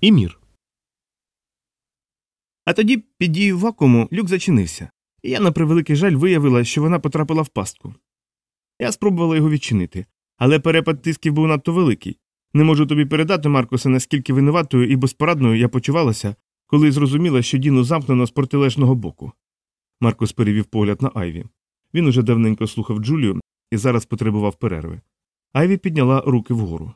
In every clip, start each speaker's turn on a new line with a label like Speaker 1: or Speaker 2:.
Speaker 1: і мір. А тоді під дією вакууму люк зачинився, і я, на превеликий жаль, виявила, що вона потрапила в пастку. Я спробувала його відчинити, але перепад тисків був надто великий. Не можу тобі передати, Маркусе, наскільки винуватою і безпорадною я почувалася, коли зрозуміла, що Діну замкнено з протилежного боку. Маркус перевів погляд на Айві. Він уже давненько слухав Джулію і зараз потребував перерви. Айві підняла руки вгору.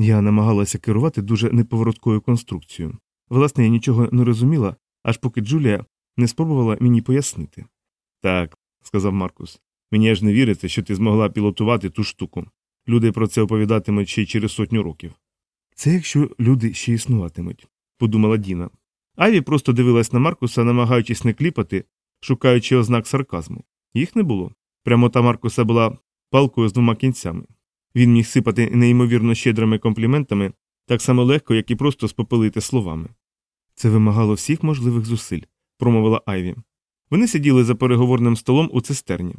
Speaker 1: Я намагалася керувати дуже неповороткою конструкцією. Власне, я нічого не розуміла, аж поки Джулія не спробувала мені пояснити. Так, сказав Маркус, мені аж не віриться, що ти змогла пілотувати ту штуку. Люди про це оповідатимуть ще через сотню років. Це якщо люди ще існуватимуть, подумала Діна. Айві просто дивилась на Маркуса, намагаючись не кліпати, шукаючи ознак сарказму. Їх не було. Прямота Маркуса була палкою з двома кінцями. Він міг сипати неймовірно щедрими компліментами так само легко, як і просто спопилити словами. Це вимагало всіх можливих зусиль, промовила Айві. Вони сиділи за переговорним столом у цистерні.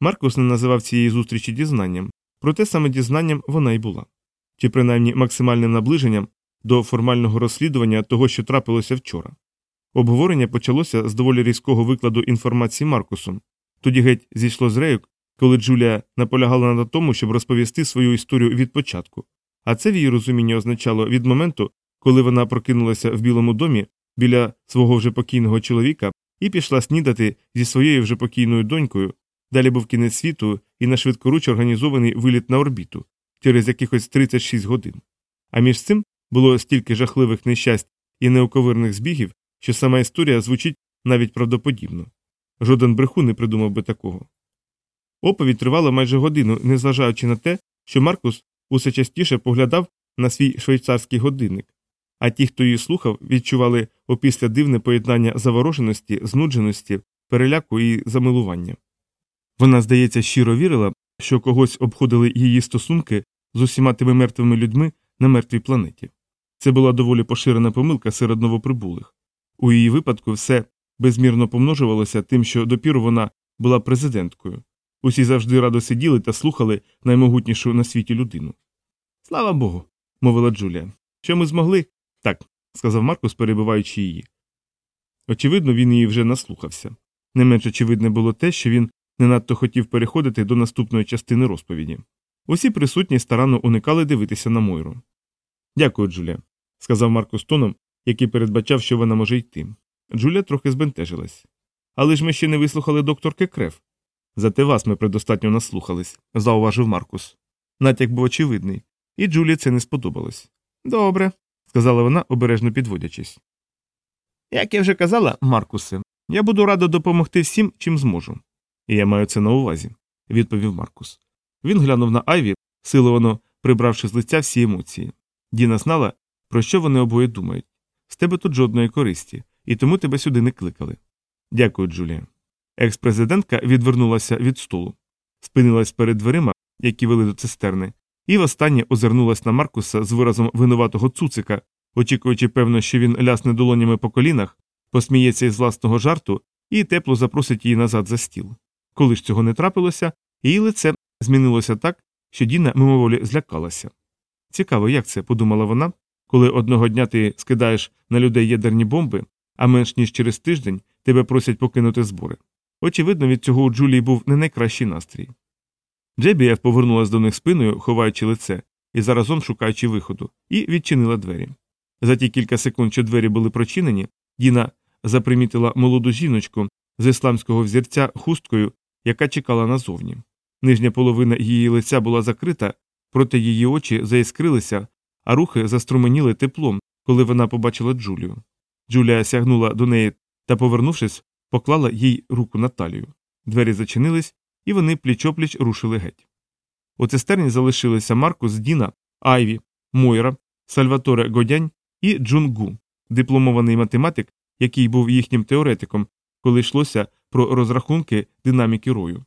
Speaker 1: Маркус не називав цієї зустрічі дізнанням, проте саме дізнанням вона й була, чи принаймні максимальним наближенням до формального розслідування того, що трапилося вчора. Обговорення почалося з доволі різкого викладу інформації Маркусом, тоді геть зійшло з рейок, коли Джулія наполягала на тому, щоб розповісти свою історію від початку, а це в її розумінні означало від моменту, коли вона прокинулася в Білому домі біля свого вже покійного чоловіка і пішла снідати зі своєю вже покійною донькою. Далі був кінець світу і на швидкоруч організований виліт на орбіту через якихось 36 годин. А між цим було стільки жахливих нещасть і неоковирних збігів, що сама історія звучить навіть правдоподібно. Жоден брехун не придумав би такого. Оповідь тривала майже годину, незважаючи на те, що Маркус усе частіше поглядав на свій швейцарський годинник, а ті, хто її слухав, відчували опісля дивне поєднання завороженості, знудженості, переляку і замилування. Вона, здається, щиро вірила, що когось обходили її стосунки з усіма тими мертвими людьми на мертвій планеті. Це була доволі поширена помилка серед новоприбулих. У її випадку все безмірно помножувалося тим, що допіру вона була президенткою. Усі завжди радо сиділи та слухали наймогутнішу на світі людину. Слава Богу, мовила Джулія. Що ми змогли? Так, сказав Маркус, перебиваючи її. Очевидно, він її вже наслухався. Не менш очевидне було те, що він не надто хотів переходити до наступної частини розповіді. Усі присутні старанно уникали дивитися на Мойру. Дякую, Джулія, сказав Маркус тоном, який передбачав, що вона може йти. Джулія трохи збентежилась. Але ж ми ще не вислухали докторки Крев. Зате вас ми предостатньо наслухались, зауважив Маркус. Натяк був очевидний, і Джулі це не сподобалось. Добре, сказала вона, обережно підводячись. Як я вже казала, Маркусе, я буду рада допомогти всім, чим зможу. І я маю це на увазі, відповів Маркус. Він глянув на Айві, силовано прибравши з лиця всі емоції. Діна знала, про що вони обоє думають. З тебе тут жодної користі, і тому тебе сюди не кликали. Дякую, Джулія. Екс-президентка відвернулася від столу, спинилась перед дверима, які вели до цистерни, і востаннє озирнулась на Маркуса з виразом винуватого цуцика, очікуючи, певно, що він лясне долонями по колінах, посміється із власного жарту і тепло запросить її назад за стіл. Коли ж цього не трапилося, її лице змінилося так, що Діна мимоволі злякалася. Цікаво, як це, подумала вона, коли одного дня ти скидаєш на людей ядерні бомби, а менш ніж через тиждень тебе просять покинути збори. Очевидно, від цього у Джулії був не найкращий настрій. Джебієв повернулася до них спиною, ховаючи лице, і заразом шукаючи виходу, і відчинила двері. За ті кілька секунд, що двері були прочинені, Діна запримітила молоду жіночку з ісламського взірця хусткою, яка чекала назовні. Нижня половина її лиця була закрита, проте її очі заіскрилися, а рухи заструменіли теплом, коли вона побачила Джулію. Джулія сягнула до неї та, повернувшись, поклала їй руку на талію. Двері зачинились, і вони пліч-опліч рушили геть. У цистерні залишилися Маркус, Діна, Айві, Мойра, Сальваторе Годянь і Джунгу, дипломований математик, який був їхнім теоретиком, коли йшлося про розрахунки динаміки рою.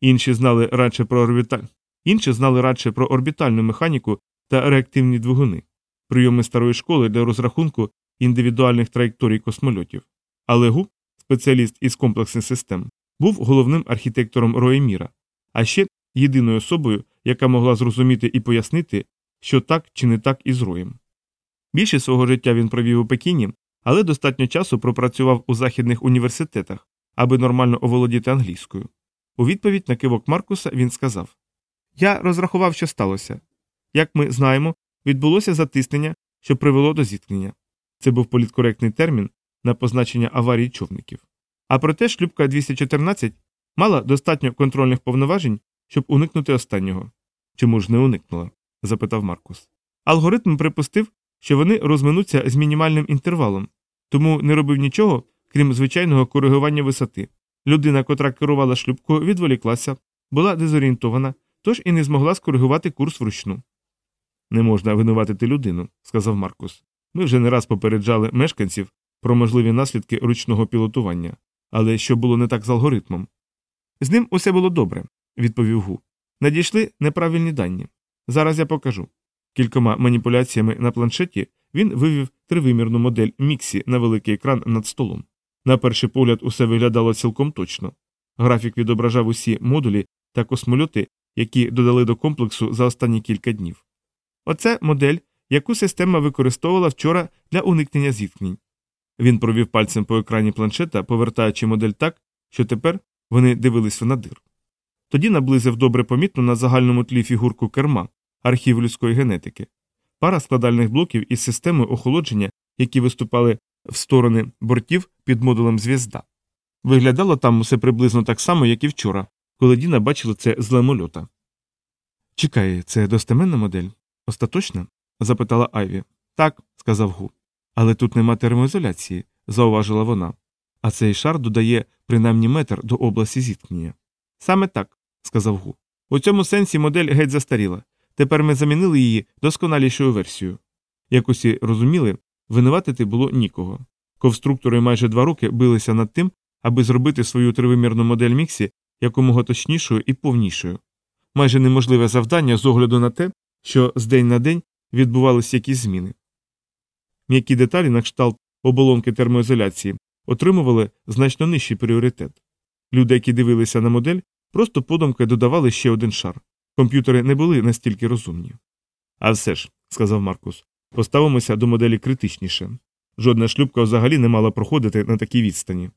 Speaker 1: Інші знали радше про орбіталь... Інші знали радше про орбітальну механіку та реактивні двигуни, прийоми старої школи для розрахунку індивідуальних траєкторій космольотів. Але Гу, спеціаліст із комплексних систем, був головним архітектором Роєміра, а ще єдиною особою, яка могла зрозуміти і пояснити, що так чи не так із роєм. Більше свого життя він провів у Пекіні, але достатньо часу пропрацював у західних університетах, аби нормально оволодіти англійською. У відповідь на кивок Маркуса він сказав Я розрахував, що сталося. Як ми знаємо, відбулося затиснення, що привело до зіткнення. Це був політкоректний термін на позначення аварії човників. А проте шлюпка 214 мала достатньо контрольних повноважень, щоб уникнути останнього. Чому ж не уникнула? запитав Маркус. Алгоритм припустив, що вони розминуться з мінімальним інтервалом, тому не робив нічого, крім звичайного коригування висоти. Людина, котра керувала шлюпкою, відволіклася, була дезорієнтована, тож і не змогла скоригувати курс вручну. Не можна винуватити людину, сказав Маркус. Ми вже не раз попереджали мешканців про можливі наслідки ручного пілотування, але що було не так з алгоритмом. З ним усе було добре, відповів Гу. Надійшли неправильні дані. Зараз я покажу. Кількома маніпуляціями на планшеті він вивів тривимірну модель Міксі на великий екран над столом. На перший погляд, усе виглядало цілком точно. Графік відображав усі модулі та космольоти, які додали до комплексу за останні кілька днів. Оце модель, яку система використовувала вчора для уникнення зіткнень. Він провів пальцем по екрані планшета, повертаючи модель так, що тепер вони дивились в надир. Тоді наблизив добре помітну на загальному тлі фігурку керма, архів людської генетики, пара складальних блоків із системою охолодження, які виступали в сторони бортів під модулем зв'язда. Виглядало там усе приблизно так само, як і вчора, коли Діна бачила це з лемольота. Чекай, це достеменна модель? Остаточна? запитала Айві. Так, сказав Гу. Але тут нема термоізоляції, зауважила вона. А цей шар додає принаймні метр до області зіткнення. Саме так, сказав Гу. У цьому сенсі модель геть застаріла. Тепер ми замінили її досконалішою версією. Як усі розуміли, винуватити було нікого. Конструктори майже два роки билися над тим, аби зробити свою тривимірну модель Міксі якомога точнішою і повнішою. Майже неможливе завдання з огляду на те, що з день на день відбувалися якісь зміни. М'які деталі на кшталт оболонки термоізоляції отримували значно нижчий пріоритет. Люди, які дивилися на модель, просто подумки додавали ще один шар. Комп'ютери не були настільки розумні. А все ж, сказав Маркус, поставимося до моделі критичніше. Жодна шлюбка взагалі не мала проходити на такій відстані.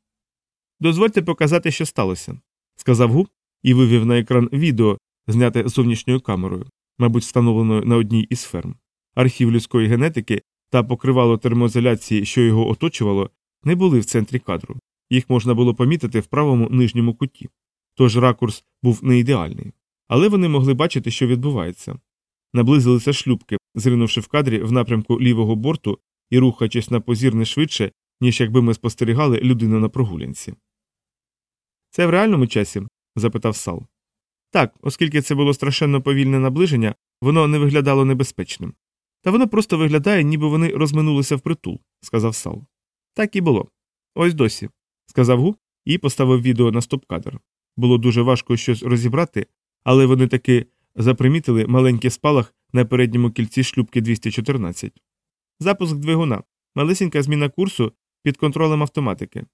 Speaker 1: Дозвольте показати, що сталося, сказав Губ і вивів на екран відео, зняте зовнішньою камерою, мабуть, встановленою на одній із ферм. Архів людської генетики та покривало термоізоляції, що його оточувало, не були в центрі кадру. Їх можна було помітити в правому нижньому куті. Тож ракурс був не ідеальний. Але вони могли бачити, що відбувається. Наблизилися шлюбки, зринувши в кадрі в напрямку лівого борту і рухаючись на позір не швидше, ніж якби ми спостерігали людину на прогулянці. Це в реальному часі? запитав Сал. Так, оскільки це було страшенно повільне наближення, воно не виглядало небезпечним. Та воно просто виглядає, ніби вони розминулися впритул, сказав Сал. Так і було. Ось досі, сказав Гу і поставив відео на стоп-кадр. Було дуже важко щось розібрати, але вони таки запримітили маленький спалах на передньому кільці шлюбки 214. Запуск двигуна, малесенька зміна курсу під контролем автоматики.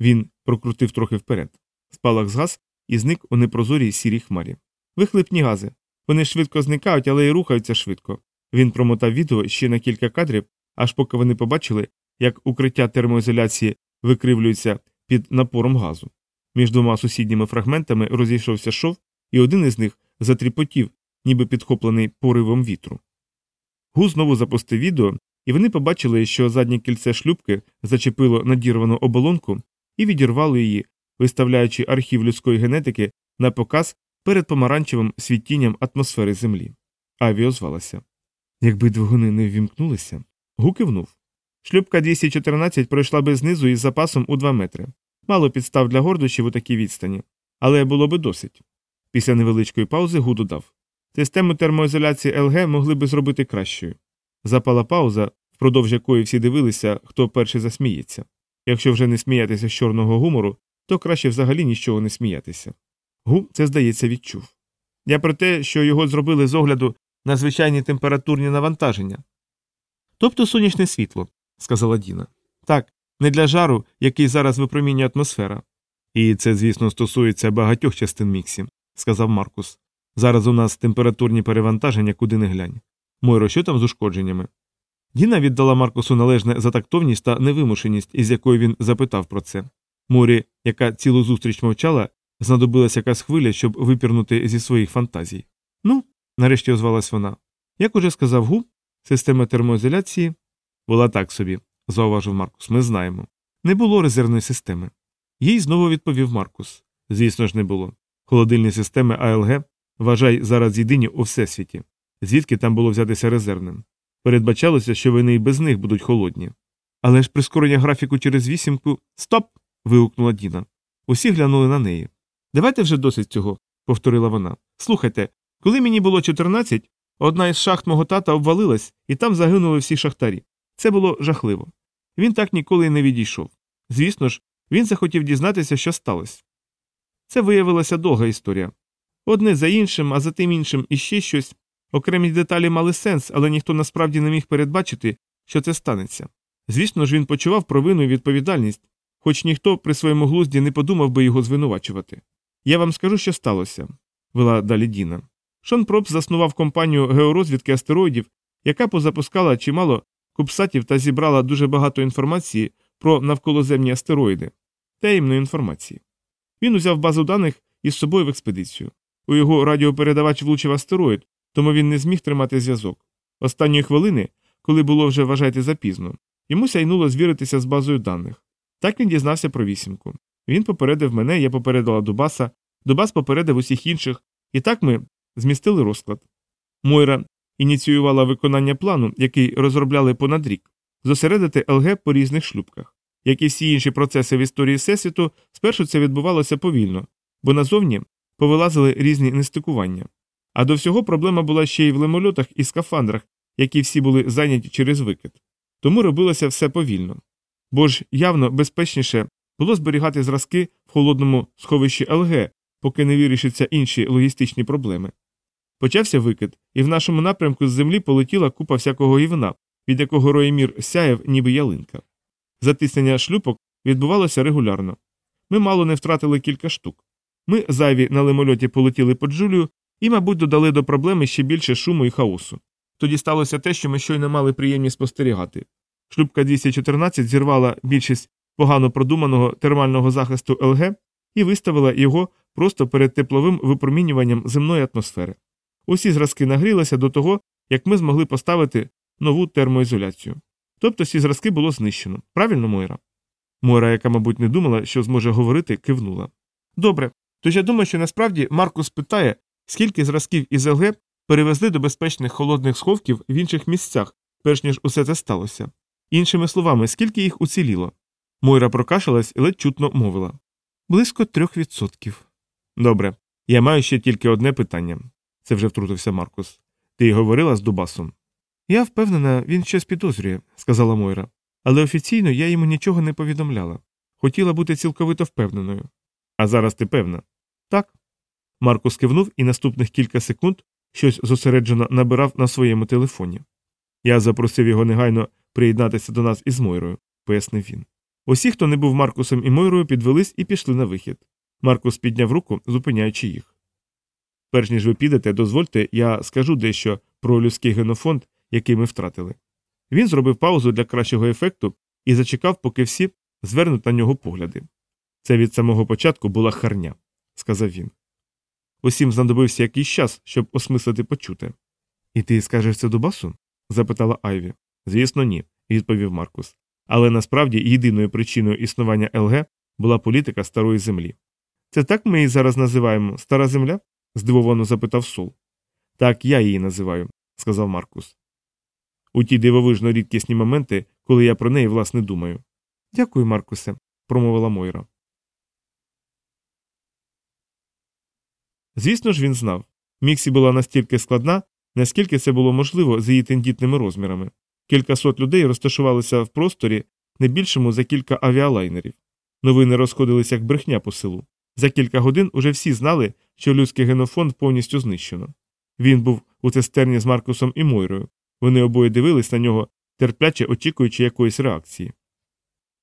Speaker 1: Він прокрутив трохи вперед. Спалах згас і зник у непрозорій сірій хмарі. Вихлипні гази. Вони швидко зникають, але й рухаються швидко. Він промотав відео ще на кілька кадрів, аж поки вони побачили, як укриття термоізоляції викривлюється під напором газу. Між двома сусідніми фрагментами розійшовся шов, і один із них затріпотів, ніби підхоплений поривом вітру. Гу знову запустив відео, і вони побачили, що заднє кільце шлюбки зачепило надірвану оболонку і відірвало її, виставляючи архів людської генетики на показ перед помаранчевим світінням атмосфери Землі. Аві озвалася. Якби двигуни не ввімкнулися, Гу кивнув. Шлюбка 214 пройшла би знизу із запасом у 2 метри. Мало підстав для гордощів у такій відстані, але було би досить. Після невеличкої паузи Гу додав систему термоізоляції ЛГ могли би зробити кращою. Запала пауза, впродовж якої всі дивилися, хто перший засміється. Якщо вже не сміятися з чорного гумору, то краще взагалі нічого не сміятися. Гу це, здається, відчув. Я про те, що його зробили з огляду на звичайні температурні навантаження. Тобто сонячне світло, сказала Діна. Так, не для жару, який зараз випромінює атмосфера. І це, звісно, стосується багатьох частин міксі, сказав Маркус. Зараз у нас температурні перевантаження куди не глянь. Мойро, що там з ушкодженнями? Діна віддала Маркусу належне за тактовність та невимушеність, із якою він запитав про це. Морі, яка цілу зустріч мовчала, знадобилась якась хвиля, щоб випірнути зі своїх фантазій. Ну, нарешті озвалась вона. Як уже сказав Гу, система термоізоляції була так собі, зауважив Маркус, ми знаємо. Не було резервної системи. Їй знову відповів Маркус. Звісно ж, не було. Холодильні системи АЛГ вважай зараз єдині у всесвіті, звідки там було взятися резервним. Передбачалося, що вони і без них будуть холодні. Але ж прискорення графіку через вісімку. Стоп. вигукнула Діна. Усі глянули на неї. Давайте вже досить цього, повторила вона. Слухайте, коли мені було 14, одна із шахт мого тата обвалилась, і там загинули всі шахтарі. Це було жахливо. Він так ніколи й не відійшов. Звісно ж, він захотів дізнатися, що сталося. Це виявилася довга історія. Одне за іншим, а за тим іншим іще щось. Окремі деталі мали сенс, але ніхто насправді не міг передбачити, що це станеться. Звісно ж, він почував провину і відповідальність, хоч ніхто при своєму глузді не подумав би його звинувачувати. Я вам скажу, що сталося, вела далі Діна. Шон Пропс заснував компанію георозвідки астероїдів, яка позапускала чимало кубсатів та зібрала дуже багато інформації про навколоземні астероїди, таємної інформації. Він узяв базу даних із собою в експедицію. У його радіопередавач влучив астероїд, тому він не зміг тримати зв'язок. Останньої хвилини, коли було вже вважайте запізно, йому сяйнуло звіритися з базою даних. Так він дізнався про вісімку. Він попередив мене, я попередила Дубаса, Дубас попередив усіх інших, і так ми змістили розклад. Мойра ініціювала виконання плану, який розробляли понад рік, зосередити ЛГ по різних шлюбках. Як і всі інші процеси в історії Всесвіту, спершу це відбувалося повільно, бо назовні повилазили різні нестикування. А до всього проблема була ще й в лемольотах і скафандрах, які всі були зайняті через викид. Тому робилося все повільно. Бо ж явно безпечніше було зберігати зразки в холодному сховищі ЛГ, поки не вирішаться інші логістичні проблеми. Почався викид, і в нашому напрямку з землі полетіла купа всякого гівна, від якого роємір сяяв, ніби ялинка. Затиснення шлюпок відбувалося регулярно. Ми мало не втратили кілька штук. Ми зайві на лимольоті полетіли по Джулію і, мабуть, додали до проблеми ще більше шуму і хаосу. Тоді сталося те, що ми щойно мали приємність спостерігати. Шлюпка 214 зірвала більшість погано продуманого термального захисту ЛГ і виставила його просто перед тепловим випромінюванням земної атмосфери. Усі зразки нагрілися до того, як ми змогли поставити нову термоізоляцію. Тобто всі зразки було знищено. Правильно, Мойра? Мойра, яка, мабуть, не думала, що зможе говорити, кивнула. Добре. Тож я думаю, що насправді Маркус питає, скільки зразків із ЛГ перевезли до безпечних холодних сховків в інших місцях, перш ніж усе це сталося. Іншими словами, скільки їх уціліло. Мойра прокашалась і ледь чутно мовила близько трьох відсотків. Добре, я маю ще тільки одне питання. Це вже втрутився Маркус. Ти говорила з Дубасом? Я впевнена, він щось підозрює, сказала Мойра, але офіційно я йому нічого не повідомляла. Хотіла бути цілковито впевненою. А зараз ти певна? Так. Маркус кивнув і наступних кілька секунд щось зосереджено набирав на своєму телефоні. Я запросив його негайно приєднатися до нас із Мойрою, пояснив він. Усі, хто не був Маркусом і Мойрою, підвелись і пішли на вихід. Маркус підняв руку, зупиняючи їх. Перш ніж ви підете, дозвольте, я скажу дещо про людський генофонд, який ми втратили. Він зробив паузу для кращого ефекту і зачекав, поки всі звернуть на нього погляди. Це від самого початку була харня, сказав він. Усім знадобився якийсь час, щоб осмислити почуте. І ти скажеш це Дубасу? запитала Айві. Звісно, ні, відповів Маркус. Але насправді єдиною причиною існування ЛГ була політика старої землі. Це так ми її зараз називаємо Стара Земля? Здивовано запитав Сол. Так я її називаю, сказав Маркус. У ті дивовижно рідкісні моменти, коли я про неї власне думаю. Дякую, Маркусе, промовила Мойра. Звісно ж, він знав. Міксі була настільки складна, наскільки це було можливо з її тендітними розмірами. Кількасот людей розташувалися в просторі не більшому за кілька авіалайнерів. Новини розходилися як брехня по селу. За кілька годин уже всі знали, що людський генофонд повністю знищено. Він був у цистерні з Маркусом і Мойрою. Вони обоє дивились на нього, терпляче очікуючи якоїсь реакції.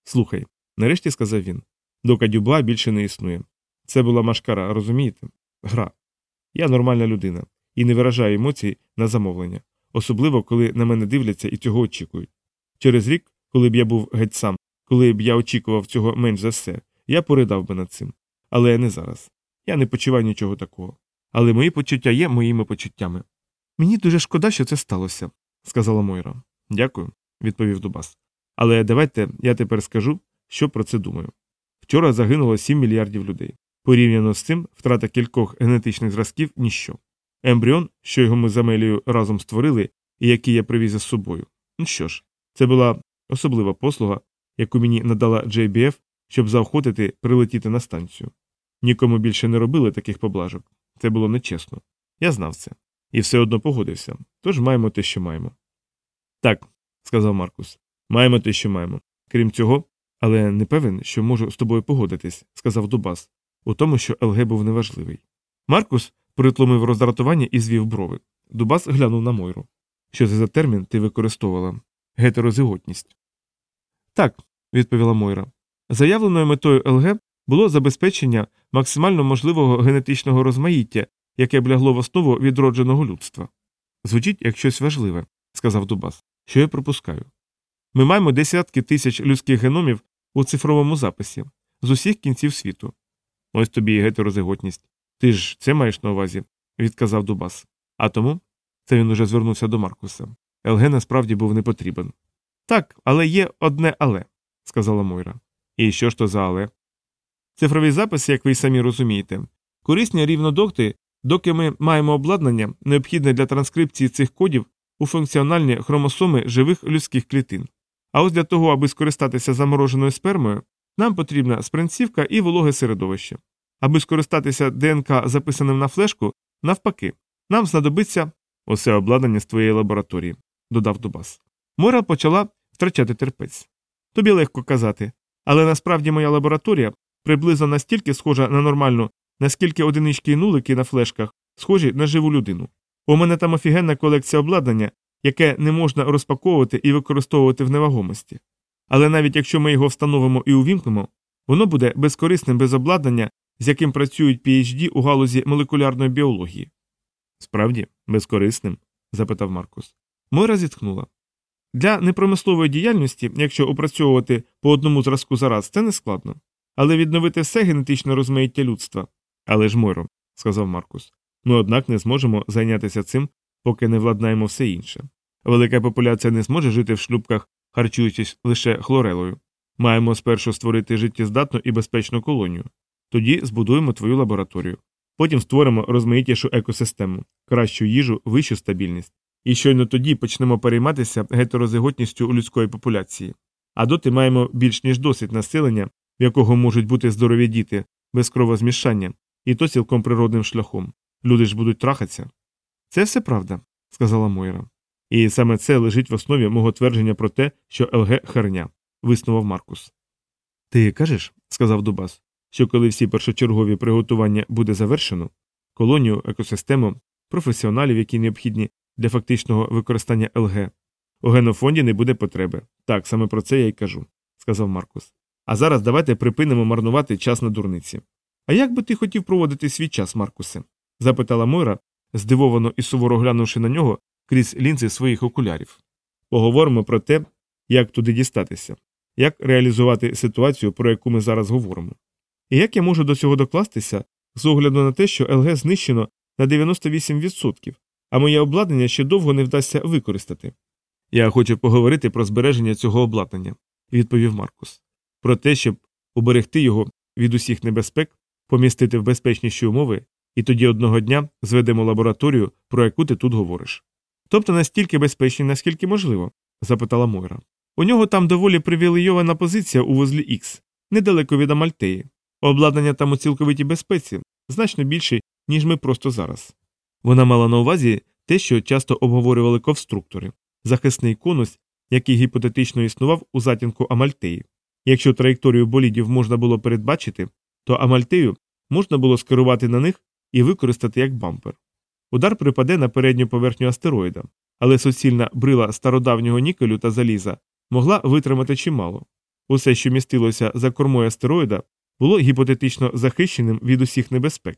Speaker 1: Слухай, нарешті сказав він. Дока Дюбла більше не існує. Це була машкара, розумієте? Гра. Я нормальна людина і не виражаю емоцій на замовлення. особливо коли на мене дивляться і цього очікують. Через рік, коли б я був геть сам, коли б я очікував цього менш за все, я поридав би над цим. Але не зараз. Я не почуваю нічого такого. Але мої почуття є моїми почуттями. Мені дуже шкода, що це сталося, сказала Мойра. Дякую, відповів Дубас. Але давайте я тепер скажу, що про це думаю. Вчора загинуло 7 мільярдів людей. Порівняно з цим, втрата кількох генетичних зразків ніщо. Ембріон, що його ми з Амелією разом створили, і який я привіз із собою. Ну що ж, це була особлива послуга, яку мені надала JBF, щоб заохотити прилетіти на станцію. Нікому більше не робили таких поблажок. Це було нечесно. Я знав це. І все одно погодився. Тож маємо те, що маємо. Так, сказав Маркус, маємо те, що маємо. Крім цього, але не певен, що можу з тобою погодитись, сказав Дубас, у тому, що ЛГ був неважливий. Маркус притломив роздратування і звів брови. Дубас глянув на Мойру. Що це за термін ти використовувала? Гетерозиготність. Так, відповіла Мойра. Заявленою метою ЛГ було забезпечення максимально можливого генетичного розмаїття, яке б лягло в основу відродженого людства. Звучить як щось важливе, сказав Дубас, що я пропускаю. Ми маємо десятки тисяч людських геномів у цифровому записі з усіх кінців світу. Ось тобі і гетерозиготність. Ти ж це маєш на увазі, відказав Дубас. А тому це він уже звернувся до Маркуса. ЛГ насправді був не потрібен. Так, але є одне але, сказала Мойра. І що ж то за але? Цифровий запис, як ви й самі розумієте, корисні рівно доти, доки ми маємо обладнання, необхідне для транскрипції цих кодів у функціональні хромосоми живих людських клітин. А ось для того, аби скористатися замороженою спермою, нам потрібна спринцівка і вологе середовище. Аби скористатися ДНК, записаним на флешку, навпаки, нам знадобиться усе обладнання з твоєї лабораторії, додав Дубас. Мора почала втрачати терпець. Тобі легко казати, але насправді моя лабораторія приблизно настільки схожа на нормальну, наскільки одинички і нулики на флешках схожі на живу людину. У мене там офігенна колекція обладнання, яке не можна розпаковувати і використовувати в невагомості. Але навіть якщо ми його встановимо і увімкнемо, воно буде безкорисним без обладнання, з яким працюють PHD у галузі молекулярної біології. Справді, безкорисним? запитав Маркус. Мойра зітхнула. Для непромислової діяльності, якщо опрацьовувати по одному зразку за раз, це не складно. Але відновити все генетичне розмаїття людства. Але ж Мойро, сказав Маркус, ми однак не зможемо зайнятися цим, поки не владнаємо все інше. Велика популяція не зможе жити в шлюбках, харчуючись лише хлорелою. Маємо спершу створити життєздатну і безпечну колонію. Тоді збудуємо твою лабораторію. Потім створимо розмаїтішу екосистему, кращу їжу, вищу стабільність. І щойно тоді почнемо перейматися гетерозиготністю людської популяції. А доти маємо більш ніж досить населення, в якого можуть бути здорові діти, без кровозмішання, і то цілком природним шляхом. Люди ж будуть трахатися. Це все правда, сказала Мойра. І саме це лежить в основі мого твердження про те, що ЛГ херня, виснував Маркус. Ти кажеш, сказав Дубас, що коли всі першочергові приготування буде завершено, колонію, екосистему, професіоналів, які необхідні для фактичного використання ЛГ, у генофонді не буде потреби. Так, саме про це я й кажу, сказав Маркус. А зараз давайте припинимо марнувати час на дурниці. А як би ти хотів проводити свій час, Маркусе? запитала Мойра, здивовано і суворо глянувши на нього крізь лінзи своїх окулярів. Поговоримо про те, як туди дістатися, як реалізувати ситуацію, про яку ми зараз говоримо. І як я можу до цього докластися з огляду на те, що ЛГ знищено на 98%, а моє обладнання ще довго не вдасться використати. Я хочу поговорити про збереження цього обладнання, відповів Маркус, про те, щоб уберегти його від усіх небезпек, помістити в безпечніші умови, і тоді одного дня зведемо лабораторію, про яку ти тут говориш. Тобто настільки безпечні, наскільки можливо? запитала Мойра. У нього там доволі привілейована позиція у вузлі Х, недалеко від Амальтеї. Обладнання там у цілковитій безпеці, значно більше, ніж ми просто зараз. Вона мала на увазі те, що часто обговорювали конструктори, захисний конус, який гіпотетично існував у затінку Амальтеї. Якщо траєкторію болідів можна було передбачити, то Амальтею можна було скерувати на них і використати як бампер. Удар припаде на передню поверхню астероїда, але суцільна брила стародавнього нікелю та заліза могла витримати чимало. Усе, що містилося за кормою астероїда, було гіпотетично захищеним від усіх небезпек.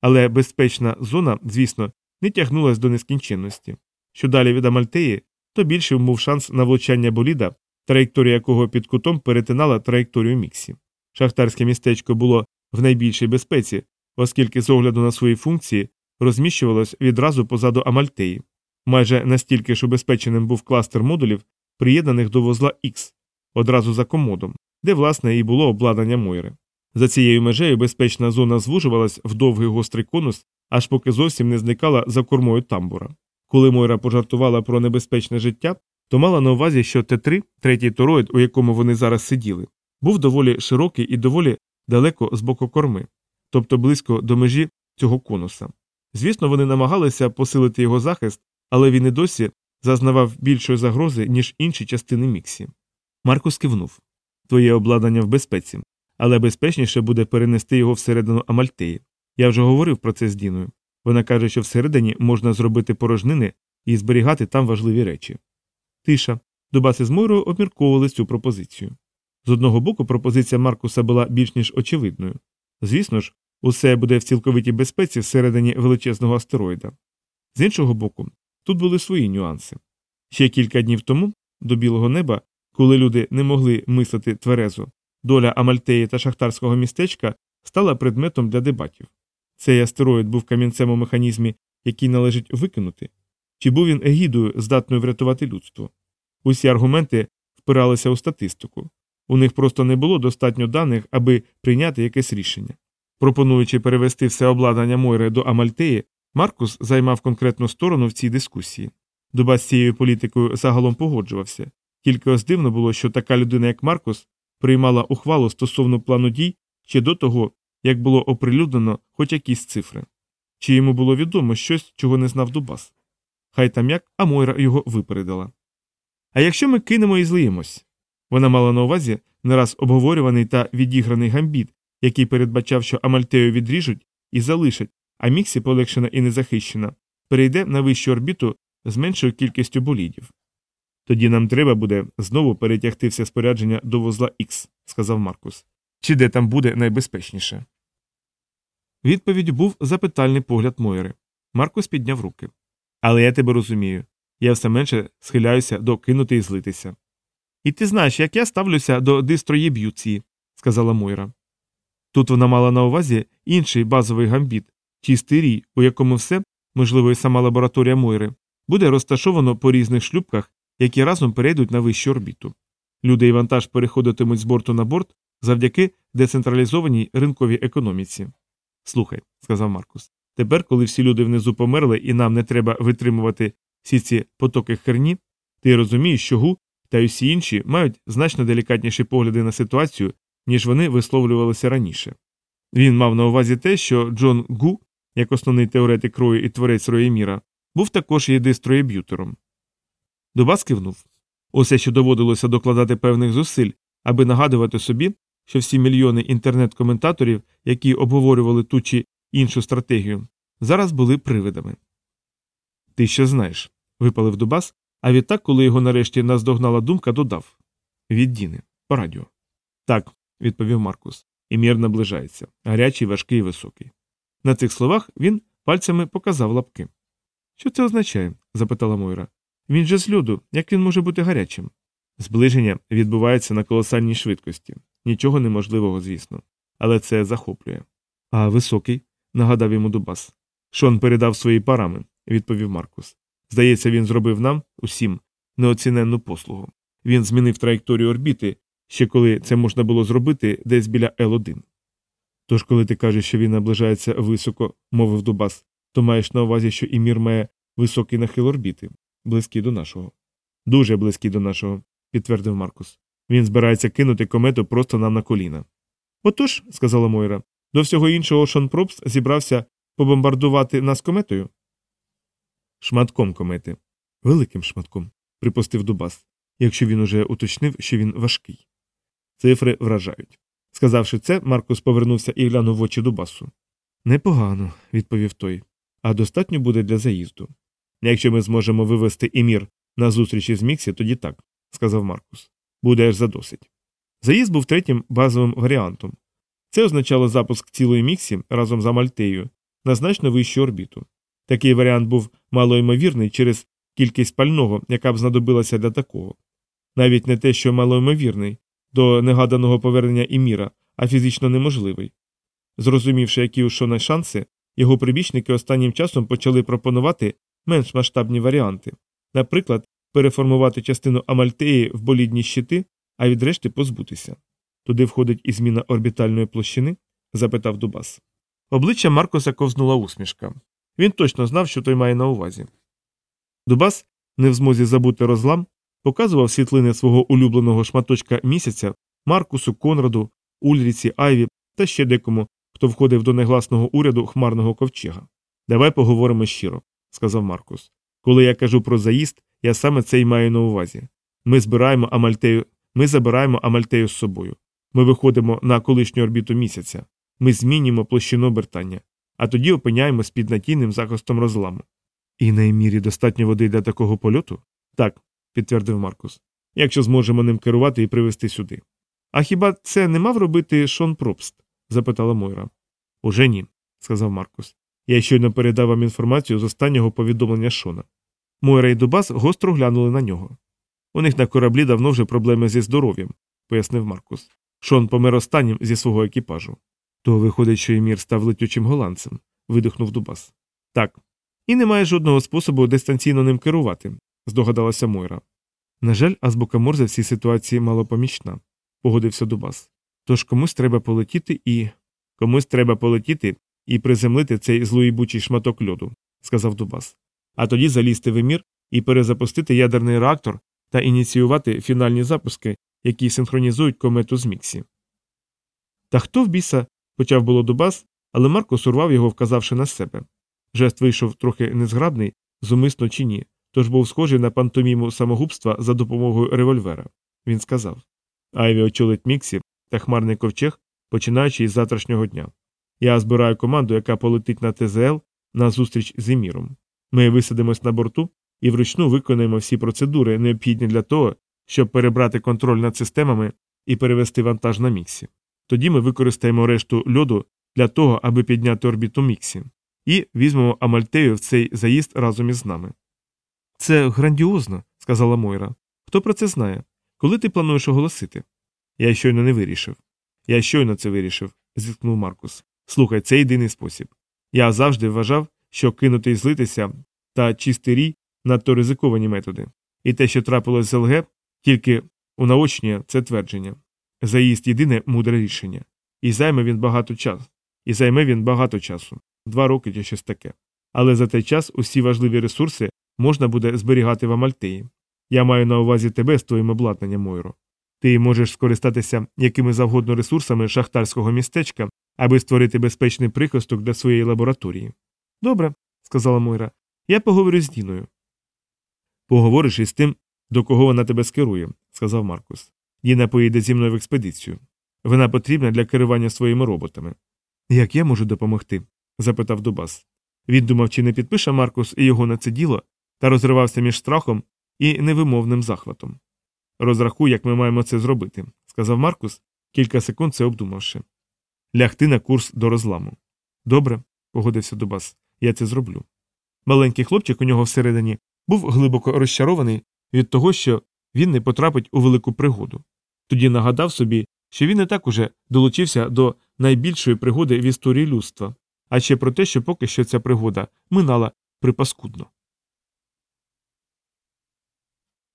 Speaker 1: Але безпечна зона, звісно, не тягнулася до нескінченності. що далі від Амальтеї, то більшим був шанс на влучання боліда, траєкторія якого під кутом перетинала траєкторію Міксі. Шахтарське містечко було в найбільшій безпеці, оскільки з огляду на свої функції розміщувалось відразу позаду Амальтеї. Майже настільки ж убезпеченим був кластер модулів, приєднаних до вузла X, одразу за комодом, де, власне, і було обладнання Мойри. За цією межею безпечна зона звужувалась в довгий гострий конус, аж поки зовсім не зникала за кормою тамбура. Коли Мойра пожартувала про небезпечне життя, то мала на увазі, що Т3, третій тороїд, у якому вони зараз сиділи, був доволі широкий і доволі далеко з боку корми, тобто близько до межі цього конуса. Звісно, вони намагалися посилити його захист, але він і досі зазнавав більшої загрози, ніж інші частини Міксі. Маркус кивнув Твоє обладнання в безпеці, але безпечніше буде перенести його всередину Амальтеї. Я вже говорив про це з Діною. Вона каже, що всередині можна зробити порожнини і зберігати там важливі речі. Тиша. Дубаси з Мойрою обмірковували цю пропозицію. З одного боку, пропозиція Маркуса була більш ніж очевидною. Звісно ж, усе буде в цілковитій безпеці всередині величезного астероїда. З іншого боку, тут були свої нюанси. Ще кілька днів тому, до білого неба, коли люди не могли мислити тверезо, доля Амальтеї та шахтарського містечка стала предметом для дебатів. Цей астероїд був камінцем у механізмі, який належить викинути, чи був він егідою, здатною врятувати людство. Усі аргументи впиралися у статистику. У них просто не було достатньо даних, аби прийняти якесь рішення. Пропонуючи перевести все обладнання Мойри до Амальтеї, Маркус займав конкретну сторону в цій дискусії. Дуба з цією політикою загалом погоджувався, тільки ось дивно було, що така людина, як Маркус, приймала ухвалу стосовно плану дій ще до того, як було оприлюднено хоч якісь цифри. Чи йому було відомо щось, чого не знав Дубас? Хай там як, а Мойра його випередила. А якщо ми кинемо і злиємось? Вона мала на увазі не раз обговорюваний та відіграний гамбіт, який передбачав, що Амальтею відріжуть і залишать, а Міксі, полегшена і незахищена, перейде на вищу орбіту з меншою кількістю болідів. Тоді нам треба буде знову перетягти все спорядження до вузла Х, сказав Маркус. Чи де там буде найбезпечніше? Відповідь був запитальний погляд Мойри. Маркус підняв руки. Але я тебе розумію. Я все менше схиляюся до кинути і злитися. І ти знаєш, як я ставлюся до дистроєб'юції, сказала Мойра. Тут вона мала на увазі інший базовий гамбіт, чистий рій, у якому все, можливо, і сама лабораторія Мойри, буде розташовано по різних шлюбках, які разом перейдуть на вищу орбіту. Люди і вантаж переходитимуть з борту на борт завдяки децентралізованій ринковій економіці. Слухай, сказав Маркус, тепер, коли всі люди внизу померли і нам не треба витримувати всі ці потоки херні, ти розумієш, що гу та й усі інші мають значно делікатніші погляди на ситуацію, ніж вони висловлювалися раніше. Він мав на увазі те, що Джон Гу, як основний теоретик рою і творець Роєміра, був також і дистроєб'ютером. Дубас кивнув. Усе, що доводилося докладати певних зусиль, аби нагадувати собі, що всі мільйони інтернет-коментаторів, які обговорювали ту чи іншу стратегію, зараз були привидами. Ти що знаєш, випалив Дубас, а відтак, коли його нарешті наздогнала думка, додав від Діни, по радіо. Так, відповів Маркус, і мір наближається гарячий, важкий і високий. На цих словах він пальцями показав лапки. Що це означає? запитала Мойра. Він же з льоду, як він може бути гарячим? Зближення відбувається на колосальній швидкості. Нічого неможливого, звісно. Але це захоплює. А високий, нагадав йому Дубас. Шон передав свої парами, відповів Маркус. Здається, він зробив нам усім неоціненну послугу. Він змінив траєкторію орбіти, ще коли це можна було зробити десь біля Л1. Тож, коли ти кажеш, що він наближається високо, мовив Дубас, то маєш на увазі, що Імір має високий нахил орбіти, близький до нашого. Дуже близький до нашого, підтвердив Маркус. Він збирається кинути комету просто нам на коліна. Отож, сказала Мойра, до всього іншого Шон Пробс зібрався побомбардувати нас кометою. Шматком комети. Великим шматком, припустив Дубас, якщо він уже уточнив, що він важкий. Цифри вражають. Сказавши це, Маркус повернувся і глянув в очі Дубасу. Непогано, відповів той, а достатньо буде для заїзду. Якщо ми зможемо вивести Імір на зустрічі з Міксі, тоді так, сказав Маркус. Буде аж задосить. Заїзд був третім базовим варіантом. Це означало запуск цілої Міксі разом з Амальтеєю на значно вищу орбіту. Такий варіант був малоймовірний через кількість пального, яка б знадобилася для такого. Навіть не те, що малоймовірний, до негаданого повернення Іміра, а фізично неможливий. Зрозумівши, які у Шона шанси, його прибічники останнім часом почали пропонувати менш масштабні варіанти, наприклад, переформувати частину Амальтеї в болідні щити, а від решти позбутися. Туди входить і зміна орбітальної площини? запитав Дубас. Обличчя Маркоса ковзнула усмішка. Він точно знав, що той має на увазі. Дубас, не в змозі забути розлам, показував світлини свого улюбленого шматочка місяця Маркусу, Конраду, Ульріці, Айві та ще декому, хто входив до негласного уряду хмарного ковчега. Давай поговоримо щиро, сказав Маркус. Коли я кажу про заїзд, я саме це й маю на увазі. Ми збираємо Амальтею, ми забираємо Амальтею з собою. Ми виходимо на колишню орбіту місяця. Ми змінюємо площину обертання, а тоді опиняємось під надійним захистом розламу. І на емірі достатньо води для такого польоту? Так, підтвердив Маркус. Якщо зможемо ним керувати і привезти сюди. А хіба це не мав робити Шон Пробст? запитала Мойра. Уже ні, сказав Маркус. Я щойно передав вам інформацію з останнього повідомлення Шона. Мойра і Дубас гостро глянули на нього. У них на кораблі давно вже проблеми зі здоров'ям, пояснив Маркус. Шон помер останнім зі свого екіпажу. То виходить, що Емір став летючим голландцем, видихнув Дубас. Так. І немає жодного способу дистанційно ним керувати, здогадалася Мойра. На жаль, азбука Морзе в цій ситуації малопомічна, погодився Дубас. Тож комусь треба полетіти і. Комусь треба полетіти і приземлити цей злоїбучий шматок льоду, сказав Дубас. А тоді залізти в емір і перезапустити ядерний реактор та ініціювати фінальні запуски, які синхронізують комету з Міксі. Та хто в біса почав було Дубас, але Маркос урвав його, вказавши на себе. Жест вийшов трохи незграбний, зумисно чи ні, тож був схожий на пантоміму самогубства за допомогою револьвера. Він сказав Айві очолить Міксі та хмарний ковчег, починаючи із завтрашнього дня. Я збираю команду, яка полетить на ТЗЛ на зустріч з Еміром. Ми висадимось на борту і вручну виконаємо всі процедури, необхідні для того, щоб перебрати контроль над системами і перевести вантаж на Міксі. Тоді ми використаємо решту льоду для того, аби підняти орбіту Міксі, і візьмемо Амальтею в цей заїзд разом із нами. Це грандіозно, сказала Мойра. Хто про це знає? Коли ти плануєш оголосити? Я щойно не вирішив. Я щойно це вирішив, зіткнув Маркус. Слухай, це єдиний спосіб. Я завжди вважав, що кинути і злитися та чистий рій надто ризиковані методи. І те, що трапилось з ЛГ, тільки унаочнює це твердження. Заїзд єдине мудре рішення. І займе він багато часу. І займе він багато часу два роки чи щось таке. Але за той час усі важливі ресурси можна буде зберігати в Амальтеї. Я маю на увазі тебе з твоїм обладнанням, Мойро. Ти можеш скористатися якими завгодно ресурсами шахтарського містечка, аби створити безпечний прихисток для своєї лабораторії. Добре, сказала Мойра, я поговорю з Діною. Поговориш із тим, до кого вона тебе скерує, сказав Маркус. Діна поїде зі мною в експедицію. Вона потрібна для керування своїми роботами. Як я можу допомогти? запитав Дубас. Він думав, чи не підпише Маркус і його на це діло, та розривався між страхом і невимовним захватом. Розрахуй, як ми маємо це зробити, сказав Маркус, кілька секунд це обдумавши. Лягти на курс до розламу. Добре, погодився Дубас, я це зроблю. Маленький хлопчик у нього всередині був глибоко розчарований від того, що він не потрапить у велику пригоду. Тоді нагадав собі, що він і так уже долучився до найбільшої пригоди в історії людства, а ще про те, що поки що ця пригода минала припаскудно.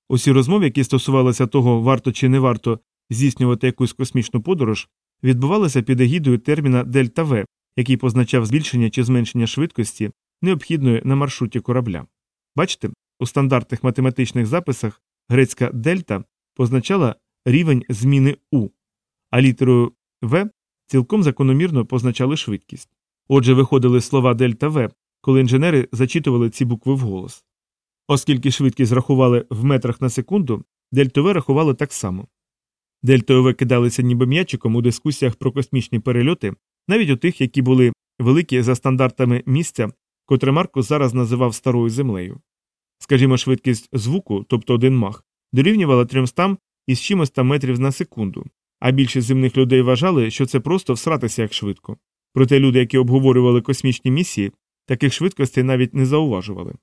Speaker 1: Усі розмови, які стосувалися того, варто чи не варто здійснювати якусь космічну подорож, відбувалися під егідою терміна дельта В, який позначав збільшення чи зменшення швидкості, необхідної на маршруті корабля. Бачите, у стандартних математичних записах грецька дельта позначала рівень зміни У, а літерою В цілком закономірно позначали швидкість. Отже, виходили слова дельта В, коли інженери зачитували ці букви вголос. Оскільки швидкість рахували в метрах на секунду, дельту В рахували так само. Дельтою В кидалися ніби м'ячиком у дискусіях про космічні перельоти, навіть у тих, які були великі за стандартами місця, котре Маркус зараз називав старою землею. Скажімо, швидкість звуку, тобто один мах, дорівнювала 300 із чимось метрів на секунду, а більшість земних людей вважали, що це просто всратися як швидко. Проте люди, які обговорювали космічні місії, таких швидкостей навіть не зауважували.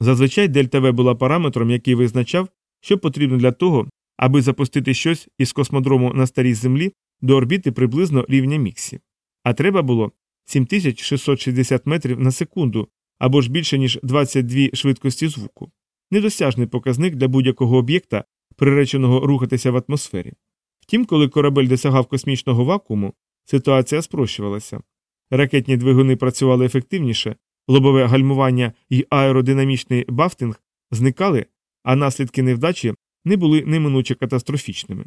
Speaker 1: Зазвичай дельта В була параметром, який визначав, що потрібно для того, аби запустити щось із космодрому на старій землі до орбіти приблизно рівня Міксі. А треба було 7660 метрів на секунду або ж більше ніж 22 швидкості звуку. Недосяжний показник для будь-якого об'єкта, приреченого рухатися в атмосфері. Втім, коли корабель досягав космічного вакууму, ситуація спрощувалася. Ракетні двигуни працювали ефективніше, лобове гальмування і аеродинамічний бафтинг зникали, а наслідки невдачі не були неминуче катастрофічними.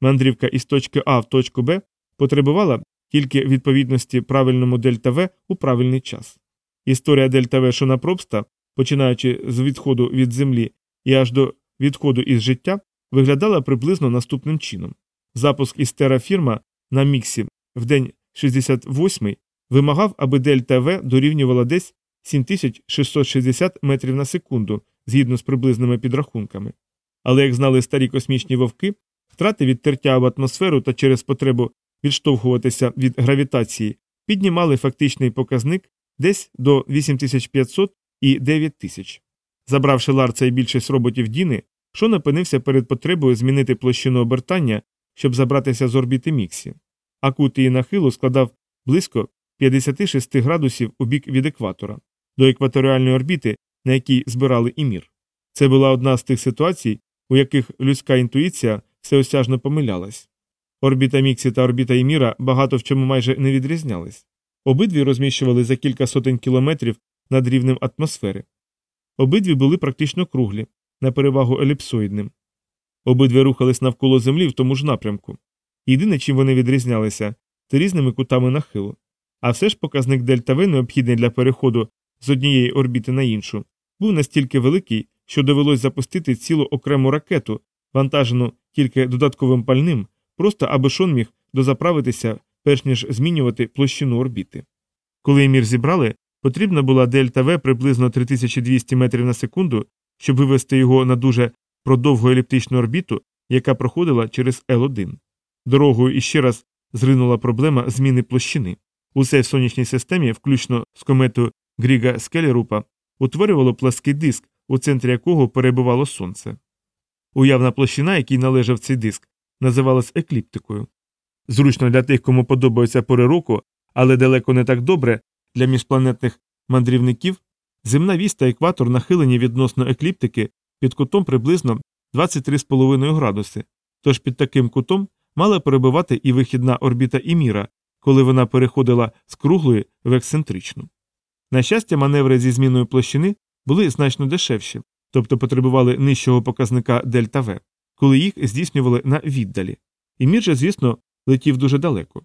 Speaker 1: Мандрівка із точки А в точку Б потребувала тільки відповідності правильному дельта В у правильний час. Історія дельта В Шонапробста, починаючи з відходу від землі і аж до відходу із життя, виглядала приблизно наступним чином. Запуск із терафірма на міксі в день 68 вимагав, аби дельта В дорівнювала десь 7660 метрів на секунду згідно з приблизними підрахунками. Але, як знали старі космічні вовки, втрати від тертя в атмосферу та через потребу відштовхуватися від гравітації піднімали фактичний показник десь до 8500 і 9000. Забравши Ларца і більшість роботів Діни, Шон опинився перед потребою змінити площину обертання, щоб забратися з орбіти Міксі. А кут її нахилу складав близько 56 градусів у бік від екватора, до екваторіальної орбіти, на якій збирали і мір. Це була одна з тих ситуацій, у яких людська інтуїція всеосяжно помилялась. Орбіта Міксі та орбіта Іміра багато в чому майже не відрізнялись. Обидві розміщували за кілька сотень кілометрів над рівнем атмосфери. Обидві були практично круглі, на перевагу еліпсоїдним. Обидві рухались навколо Землі в тому ж напрямку. Єдине, чим вони відрізнялися, це різними кутами нахилу. А все ж показник дельта В, необхідний для переходу з однієї орбіти на іншу, був настільки великий, що довелось запустити цілу окрему ракету, вантажену тільки додатковим пальним, просто аби Шон міг дозаправитися, перш ніж змінювати площину орбіти. Коли емір зібрали, потрібна була дельта В приблизно 3200 метрів на секунду, щоб вивести його на дуже продовгу еліптичну орбіту, яка проходила через Л1. Дорогою іще раз зринула проблема зміни площини. Усе в сонячній системі, включно з кометою Гріга Скелерупа, утворювало плаский диск, у центрі якого перебувало сонце. Уявна площина, якій належав цей диск, називалась екліптикою. Зручно для тих, кому подобаються пори року, але далеко не так добре для міжпланетних мандрівників, земна вісь та екватор нахилені відносно екліптики під кутом приблизно 23,5 градуси, тож під таким кутом мала перебувати і вихідна орбіта Іміра, коли вона переходила з круглої в ексцентричну. На щастя, маневри зі зміною площини були значно дешевші, тобто потребували нижчого показника дельта В, коли їх здійснювали на віддалі. І мір же, звісно, летів дуже далеко.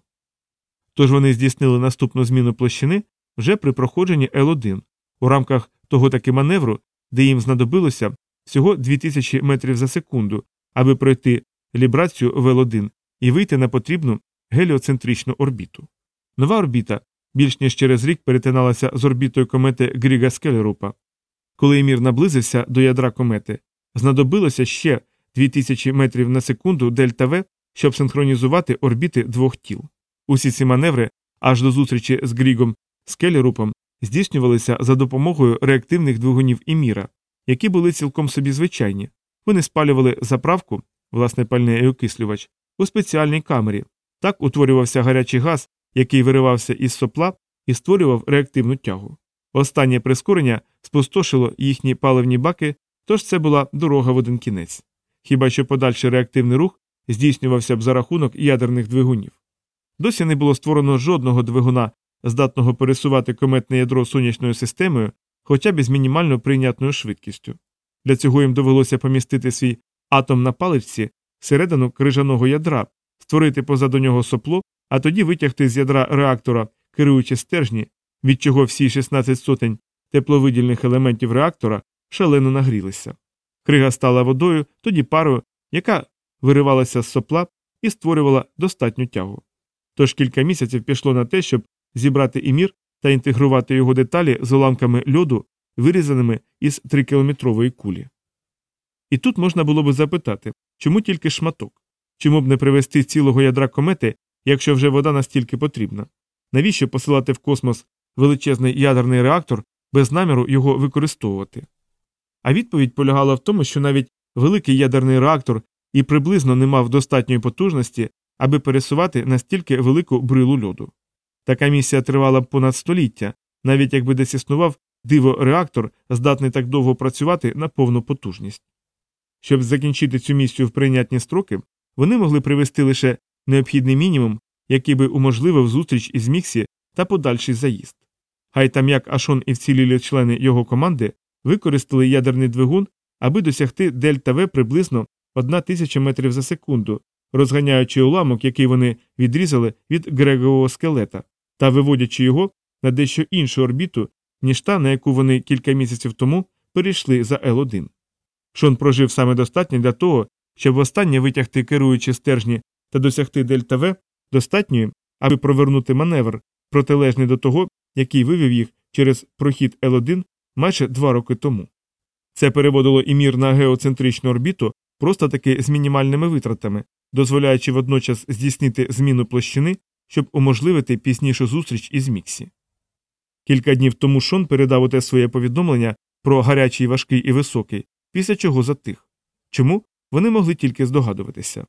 Speaker 1: Тож вони здійснили наступну зміну площини вже при проходженні Л1 у рамках того таки маневру, де їм знадобилося всього 2000 метрів за секунду, аби пройти лібрацію в Л1 і вийти на потрібну геліоцентричну орбіту. Нова орбіта більш ніж через рік перетиналася з орбітою комети Гріга Скелерупа. Коли Емір наблизився до ядра комети, знадобилося ще 2000 метрів на секунду дельта В, щоб синхронізувати орбіти двох тіл. Усі ці маневри, аж до зустрічі з Грігом Скелерупом, здійснювалися за допомогою реактивних двигунів Іміра, які були цілком собі звичайні. Вони спалювали заправку, власне пальний окислювач, у спеціальній камері. Так утворювався гарячий газ, який виривався із сопла і створював реактивну тягу. Останнє прискорення спустошило їхні паливні баки, тож це була дорога в один кінець. Хіба що подальший реактивний рух здійснювався б за рахунок ядерних двигунів. Досі не було створено жодного двигуна, здатного пересувати кометне ядро сонячною системою, хоча б із мінімально прийнятною швидкістю. Для цього їм довелося помістити свій атом на паливці всередину крижаного ядра, створити позаду нього сопло, а тоді витягти з ядра реактора, керуючи стержні, від чого всі 16 сотень тепловидільних елементів реактора шалено нагрілися. Крига стала водою, тоді парою, яка виривалася з сопла і створювала достатню тягу. Тож кілька місяців пішло на те, щоб зібрати імір та інтегрувати його деталі з уламками льоду, вирізаними із трикілометрової кулі. І тут можна було би запитати, чому тільки шматок? Чому б не привезти цілого ядра комети, якщо вже вода настільки потрібна? Навіщо посилати в космос величезний ядерний реактор без наміру його використовувати? А відповідь полягала в тому, що навіть великий ядерний реактор і приблизно не мав достатньої потужності, аби пересувати настільки велику брилу льоду. Така місія тривала понад століття, навіть якби десь існував диво-реактор, здатний так довго працювати на повну потужність. Щоб закінчити цю місію в прийнятні строки, вони могли привести лише необхідний мінімум, який би уможливив зустріч із Міксі та подальший заїзд. Хай там як Ашон і вцілілі члени його команди використали ядерний двигун, аби досягти дельта В приблизно 1 тисяча метрів за секунду, розганяючи уламок, який вони відрізали від Грегового скелета, та виводячи його на дещо іншу орбіту, ніж та, на яку вони кілька місяців тому перейшли за Л1. Шон прожив саме достатньо для того, щоб востаннє витягти керуючі стержні та досягти дельта В достатньої, аби провернути маневр, протилежний до того, який вивів їх через прохід Л1 майже два роки тому. Це переводило і мір на геоцентричну орбіту просто таки з мінімальними витратами, дозволяючи водночас здійснити зміну площини, щоб уможливити пізнішу зустріч із Міксі. Кілька днів тому Шон передав оте своє повідомлення про гарячий, важкий і високий, після чого затих. Чому? Вони могли тільки здогадуватися.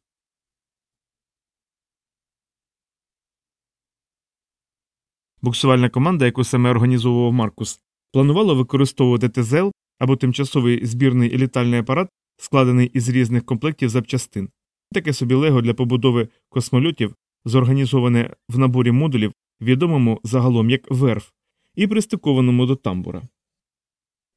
Speaker 1: Буксувальна команда, яку саме організовував Маркус, планувала використовувати ТЗЛ або тимчасовий збірний літальний апарат, складений із різних комплектів запчастин, таке собі лего для побудови космольотів, зорганізоване в наборі модулів, відомому загалом як верф, і пристикованому до тамбура.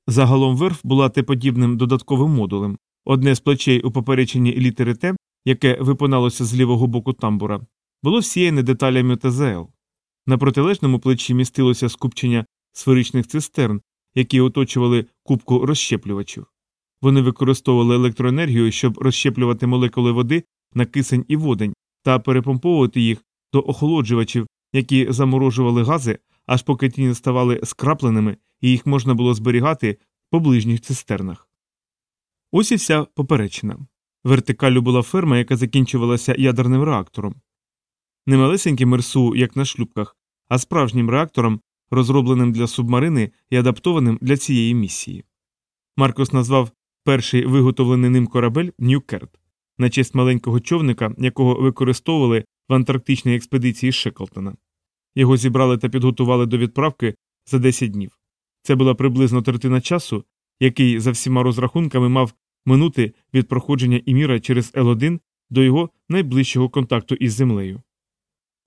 Speaker 1: Загалом верф була теподібним додатковим модулем. Одне з плечей у попереченні літери Т, яке випиналося з лівого боку тамбура, було всіяне деталями ТЗЛ. На протилежному плечі містилося скупчення сферичних цистерн, які оточували кубку розщеплювачів. Вони використовували електроенергію, щоб розщеплювати молекули води на кисень і водень та перепомповувати їх до охолоджувачів, які заморожували гази, аж поки ті не ставали скрапленими і їх можна було зберігати по ближніх цистернах. Ось і вся поперечина. Вертикалю була ферма, яка закінчувалася ядерним реактором. Не малесеньким РСУ, як на шлюпках, а справжнім реактором, розробленим для субмарини і адаптованим для цієї місії. Маркус назвав перший виготовлений ним корабель Ньюкерт на честь маленького човника, якого використовували в антарктичній експедиції Шеклтона. Його зібрали та підготували до відправки за 10 днів. Це була приблизно третина часу, який за всіма розрахунками мав минути від проходження Іміра через Л1 до його найближчого контакту із землею.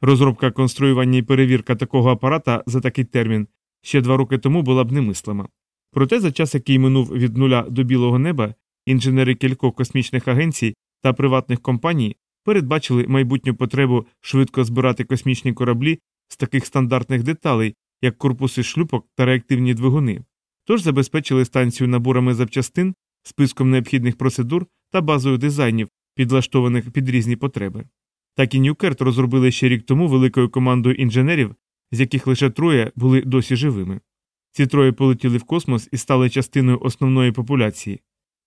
Speaker 1: Розробка конструювання і перевірка такого апарата за такий термін ще два роки тому була б немислима. Проте за час, який минув від нуля до білого неба, інженери кількох космічних агенцій та приватних компаній передбачили майбутню потребу швидко збирати космічні кораблі з таких стандартних деталей, як корпуси шлюпок та реактивні двигуни, тож забезпечили станцію наборами запчастин, списком необхідних процедур та базою дизайнів, підлаштованих під різні потреби. Так і Ньюкерт розробили ще рік тому великою командою інженерів, з яких лише троє були досі живими. Ці троє полетіли в космос і стали частиною основної популяції.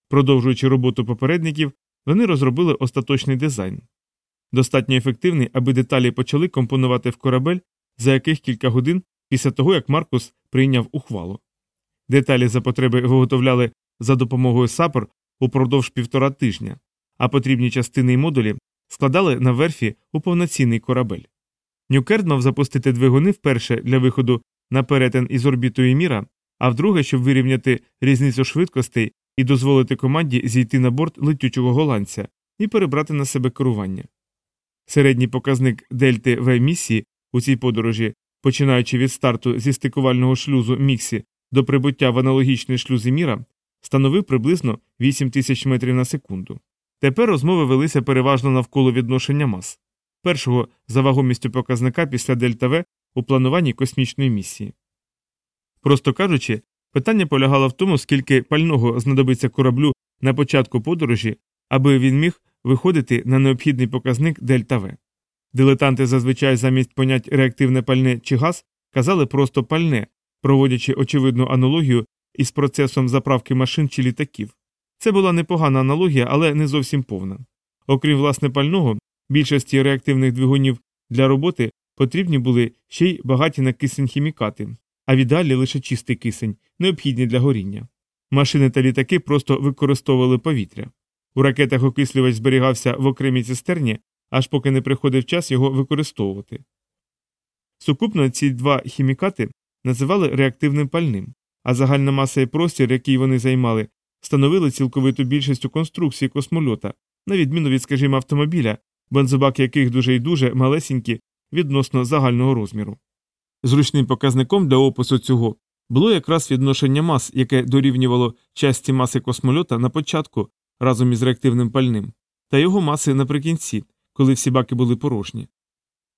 Speaker 1: Продовжуючи роботу попередників, вони розробили остаточний дизайн. Достатньо ефективний, аби деталі почали компонувати в корабель за яких кілька годин після того, як Маркус прийняв ухвалу. Деталі за потреби виготовляли за допомогою сапор упродовж півтора тижня, а потрібні частини й модулі складали на верфі у повноцінний корабель. Нюкерд мав запустити двигуни вперше для виходу на перетин із орбітою міра, а вдруге, щоб вирівняти різницю швидкостей і дозволити команді зійти на борт летючого голландця і перебрати на себе керування. Середній показник дельти В місії у цій подорожі, починаючи від старту зі стикувального шлюзу Міксі до прибуття в аналогічний шлюз Міра, становив приблизно 8 тисяч метрів на секунду. Тепер розмови велися переважно навколо відношення мас, першого за вагомістю показника після Дельта В у плануванні космічної місії. Просто кажучи, питання полягало в тому, скільки пального знадобиться кораблю на початку подорожі, аби він міг виходити на необхідний показник Дельта В. Дилетанти зазвичай замість понять реактивне пальне чи газ казали просто пальне, проводячи очевидну аналогію із процесом заправки машин чи літаків. Це була непогана аналогія, але не зовсім повна. Окрім власне пального, більшості реактивних двигунів для роботи потрібні були ще й багаті на кисень хімікати, а в ідеалі лише чистий кисень, необхідні для горіння. Машини та літаки просто використовували повітря. У ракетах окислювач зберігався в окремій цистерні, аж поки не приходив час його використовувати. Сукупно ці два хімікати називали реактивним пальним, а загальна маса і простір, який вони займали, становили цілковиту більшість у конструкції космольота, на відміну від, скажімо, автомобіля, бензобак яких дуже і дуже малесенькі відносно загального розміру. Зручним показником для опису цього було якраз відношення мас, яке дорівнювало часті маси космольота на початку разом із реактивним пальним, та його маси наприкінці, коли всі баки були порожні.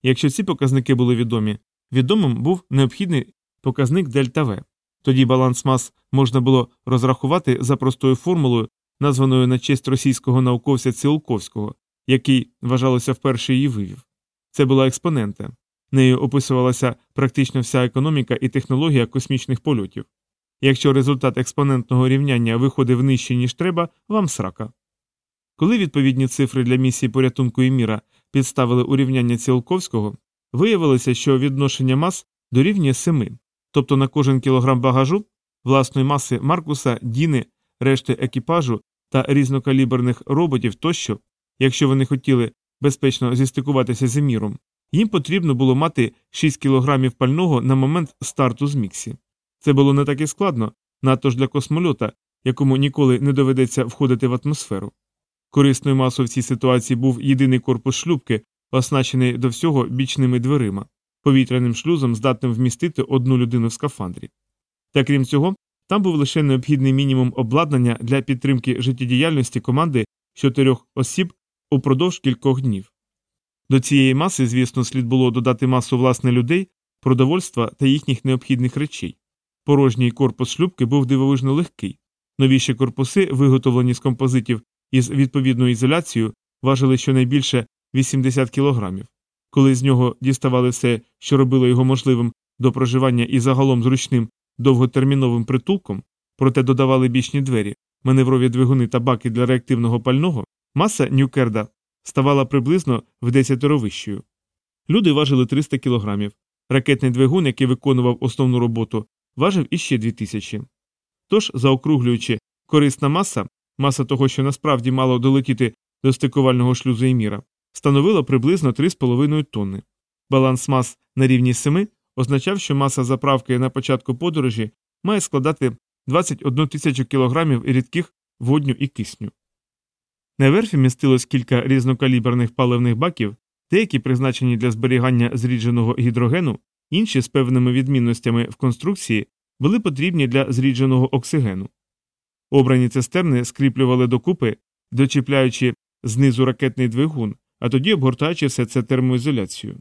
Speaker 1: Якщо ці показники були відомі, відомим був необхідний показник дельта В. Тоді баланс мас можна було розрахувати за простою формулою, названою на честь російського науковця Цілковського, який, вважалося, вперше її вивів. Це була експонента. Нею описувалася практично вся економіка і технологія космічних польотів. Якщо результат експонентного рівняння виходив нижче, ніж треба, вам срака. Коли відповідні цифри для місії порятунку і міра підставили у рівняння Цілковського, виявилося, що відношення мас дорівнює 7, тобто на кожен кілограм багажу власної маси Маркуса, Діни, решти екіпажу та різнокаліберних роботів тощо, якщо вони хотіли безпечно зістикуватися з еміром, їм потрібно було мати 6 кілограмів пального на момент старту з міксі. Це було не так і складно, надто ж для космольота, якому ніколи не доведеться входити в атмосферу. Корисною масою в цій ситуації був єдиний корпус шлюбки, оснащений до всього бічними дверима, повітряним шлюзом, здатним вмістити одну людину в скафандрі. Та крім цього, там був лише необхідний мінімум обладнання для підтримки життєдіяльності команди чотирьох осіб упродовж кількох днів. До цієї маси, звісно, слід було додати масу власне людей, продовольства та їхніх необхідних речей. Порожній корпус шлюбки був дивовижно легкий. Новіші корпуси, виготовлені з композитів із відповідною ізоляцією, важили щонайбільше 80 кілограмів. Коли з нього діставали все, що робило його можливим до проживання і загалом зручним довготерміновим притулком, проте додавали бічні двері, маневрові двигуни та баки для реактивного пального, маса Нюкерда ставала приблизно в десятеро вищою. Люди важили 300 кілограмів. Ракетний двигун, який виконував основну роботу, важив іще 2000. Тож, заокруглюючи, корисна маса, маса того, що насправді мало долетіти до стикувального шлюзу Еміра, становила приблизно 3,5 тонни. Баланс мас на рівні 7 означав, що маса заправки на початку подорожі має складати 21 тисячу кілограмів рідких водню і кисню. На верфі містилось кілька різнокаліберних паливних баків, деякі призначені для зберігання зрідженого гідрогену, інші з певними відмінностями в конструкції були потрібні для зрідженого оксигену. Обрані цистерни скріплювали докупи, дочіпляючи знизу ракетний двигун, а тоді обгортаючи все це термоізоляцією.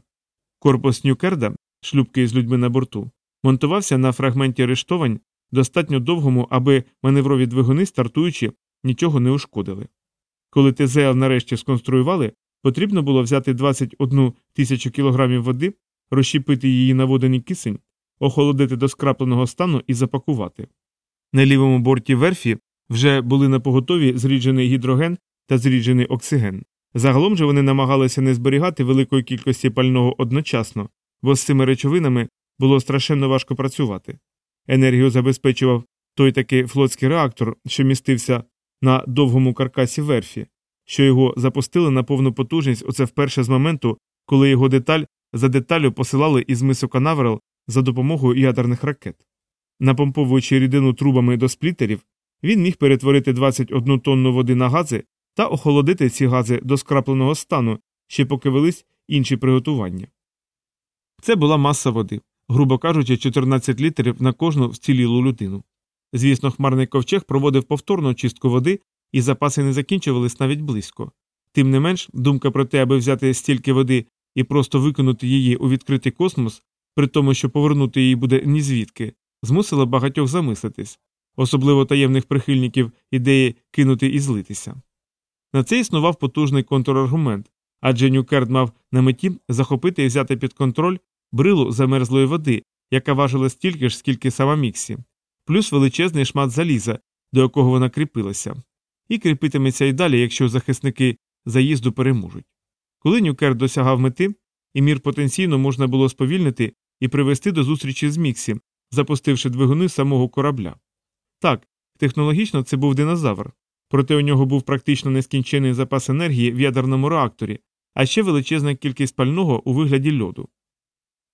Speaker 1: Корпус Нюкерда, шлюбки з людьми на борту, монтувався на фрагменті рештовань достатньо довгому, аби маневрові двигуни, стартуючи, нічого не ушкодили. Коли ТЗЛ нарешті сконструювали, потрібно було взяти 21 тисячу кілограмів води, розщепити її на водяний кисень, охолодити до скрапленого стану і запакувати. На лівому борті верфі вже були на поготові зріджений гідроген та зріджений оксиген. Загалом же вони намагалися не зберігати великої кількості пального одночасно, бо з цими речовинами було страшенно важко працювати. Енергію забезпечував той такий флотський реактор, що містився на довгому каркасі верфі, що його запустили на повну потужність оце вперше з моменту, коли його деталь за деталю посилали із мису Канаверал за допомогою ядерних ракет. Напомповуючи рідину трубами до сплітерів, він міг перетворити 21 тонну води на гази та охолодити ці гази до скрапленого стану, ще поки велись інші приготування. Це була маса води, грубо кажучи, 14 літрів на кожну вцілілу людину. Звісно, хмарний ковчег проводив повторну чистку води, і запаси не закінчувались навіть близько. Тим не менш, думка про те, аби взяти стільки води і просто викинути її у відкритий космос, при тому, що повернути її буде ні звідки, змусила багатьох замислитись, особливо таємних прихильників ідеї кинути і злитися. На це існував потужний контраргумент, адже Нюкерд мав на меті захопити і взяти під контроль брилу замерзлої води, яка важила стільки ж, скільки сама Міксі, плюс величезний шмат заліза, до якого вона кріпилася, і кріпитиметься й далі, якщо захисники заїзду переможуть. Коли Нюкер досягав мети, і мір потенційно можна було сповільнити і привести до зустрічі з Міксі, запустивши двигуни самого корабля. Так, технологічно це був динозавр, проте у нього був практично нескінчений запас енергії в ядерному реакторі, а ще величезна кількість пального у вигляді льоду.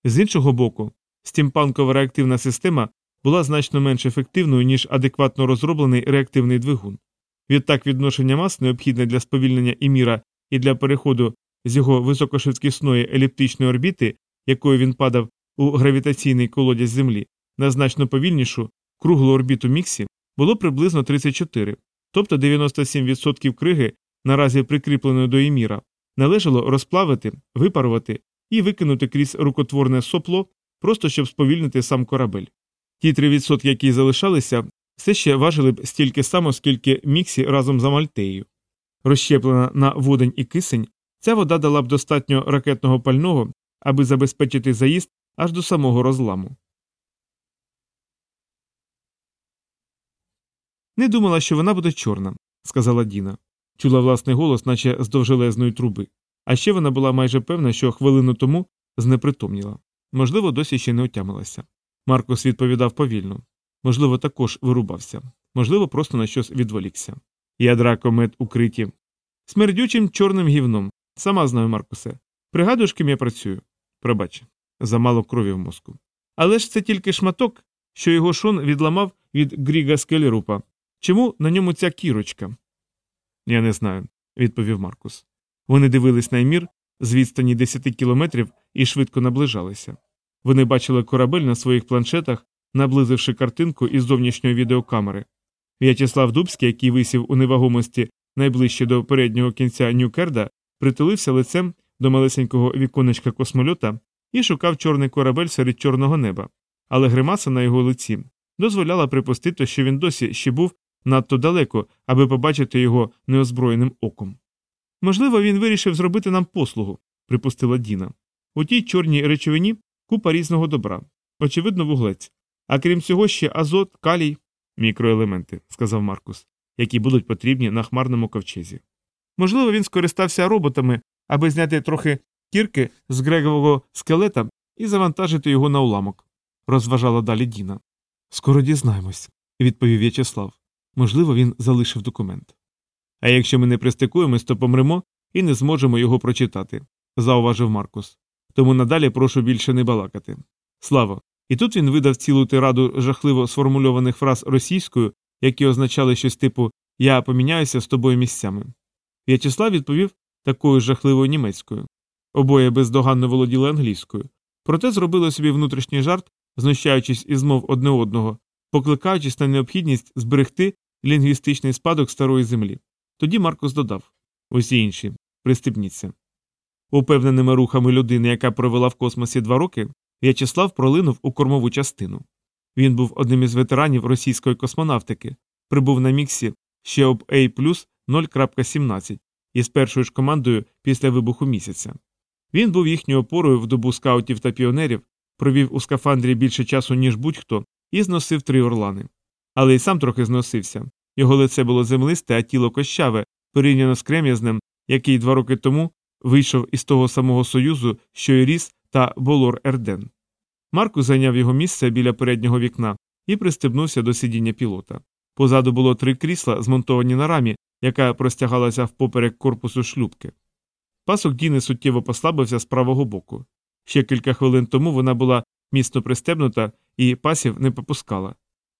Speaker 1: З іншого боку, стімпанкова реактивна система була значно менш ефективною, ніж адекватно розроблений реактивний двигун. Відтак відношення мас, необхідне для сповільнення іміра і для переходу з його високошвидкісної еліптичної орбіти, якою він падав у гравітаційний колодязь Землі, на значно повільнішу круглу орбіту Міксі, було приблизно 34, тобто 97% криги, наразі прикріпленої до іміра, належало розплавити, випарувати і викинути крізь рукотворне сопло, просто щоб сповільнити сам корабель. Ті 3%, які залишалися, все ще важили б стільки само, скільки Міксі разом з Амальтеєю. Розщеплена на водень і кисень, ця вода дала б достатньо ракетного пального, аби забезпечити заїзд аж до самого розламу. Не думала, що вона буде чорна, сказала Діна. Чула власний голос, наче з довжелезної труби. А ще вона була майже певна, що хвилину тому знепритомніла. Можливо, досі ще не отямилася. Маркус відповідав повільно. Можливо, також вирубався. Можливо, просто на щось відволікся. Ядра комет укриті. Смердючим чорним гівном. Сама знаю, Маркусе. Пригадуєш, ким я працюю? Пробач, замало крові в мозку. Але ж це тільки шматок, що його шон відламав від Гріга Скелерупа. Чому на ньому ця кірочка? Я не знаю, відповів Маркус. Вони дивились на емір з відстані 10 кілометрів і швидко наближалися. Вони бачили корабель на своїх планшетах, наблизивши картинку із зовнішньої відеокамери. В'ячеслав Дубський, який висів у невагомості найближче до переднього кінця Нюкерда, притулився лицем до малесенького віконечка космольота і шукав чорний корабель серед чорного неба, але гримаса на його лиці дозволяла припустити, що він досі ще був надто далеко, аби побачити його неозброєним оком. Можливо, він вирішив зробити нам послугу, припустила Діна. У тій чорній речовині купа різного добра, очевидно, вуглець. А крім цього, ще азот, калій, мікроелементи, сказав Маркус, які будуть потрібні на хмарному ковчезі. Можливо, він скористався роботами, аби зняти трохи кірки з грегового скелета і завантажити його на уламок, розважала далі Діна. Скоро дізнаємось, відповів В'ячеслав. Можливо, він залишив документ. А якщо ми не пристикуємось, то помремо і не зможемо його прочитати, зауважив Маркус. Тому надалі прошу більше не балакати. Слава. І тут він видав цілу тираду жахливо сформульованих фраз російською, які означали щось типу Я поміняюся з тобою місцями. В'ячеслав відповів такою жахливою німецькою. Обоє бездоганно володіли англійською. Проте зробили собі внутрішній жарт, знущаючись із мов одне одного, покликаючись на необхідність зберегти лінгвістичний спадок старої землі. Тоді Маркус додав усі інші пристебніться. Упевненими рухами людини, яка провела в космосі два роки, В'ячеслав пролинув у кормову частину. Він був одним із ветеранів російської космонавтики, прибув на міксі ще об A 0.17 із першою ж командою після вибуху місяця. Він був їхньою опорою в добу скаутів та піонерів, провів у скафандрі більше часу, ніж будь-хто, і зносив три орлани. Але й сам трохи зносився. Його лице було землисте, а тіло кощаве, порівняно з крем'язним, який два роки тому вийшов із того самого союзу, що й Ріс та Болор Ерден. Маркус зайняв його місце біля переднього вікна і пристебнувся до сидіння пілота. Позаду було три крісла, змонтовані на рамі, яка простягалася впоперек корпусу шлюбки. Пасок Діни суттєво послабився з правого боку. Ще кілька хвилин тому вона була міцно пристебнута і пасів не попускала.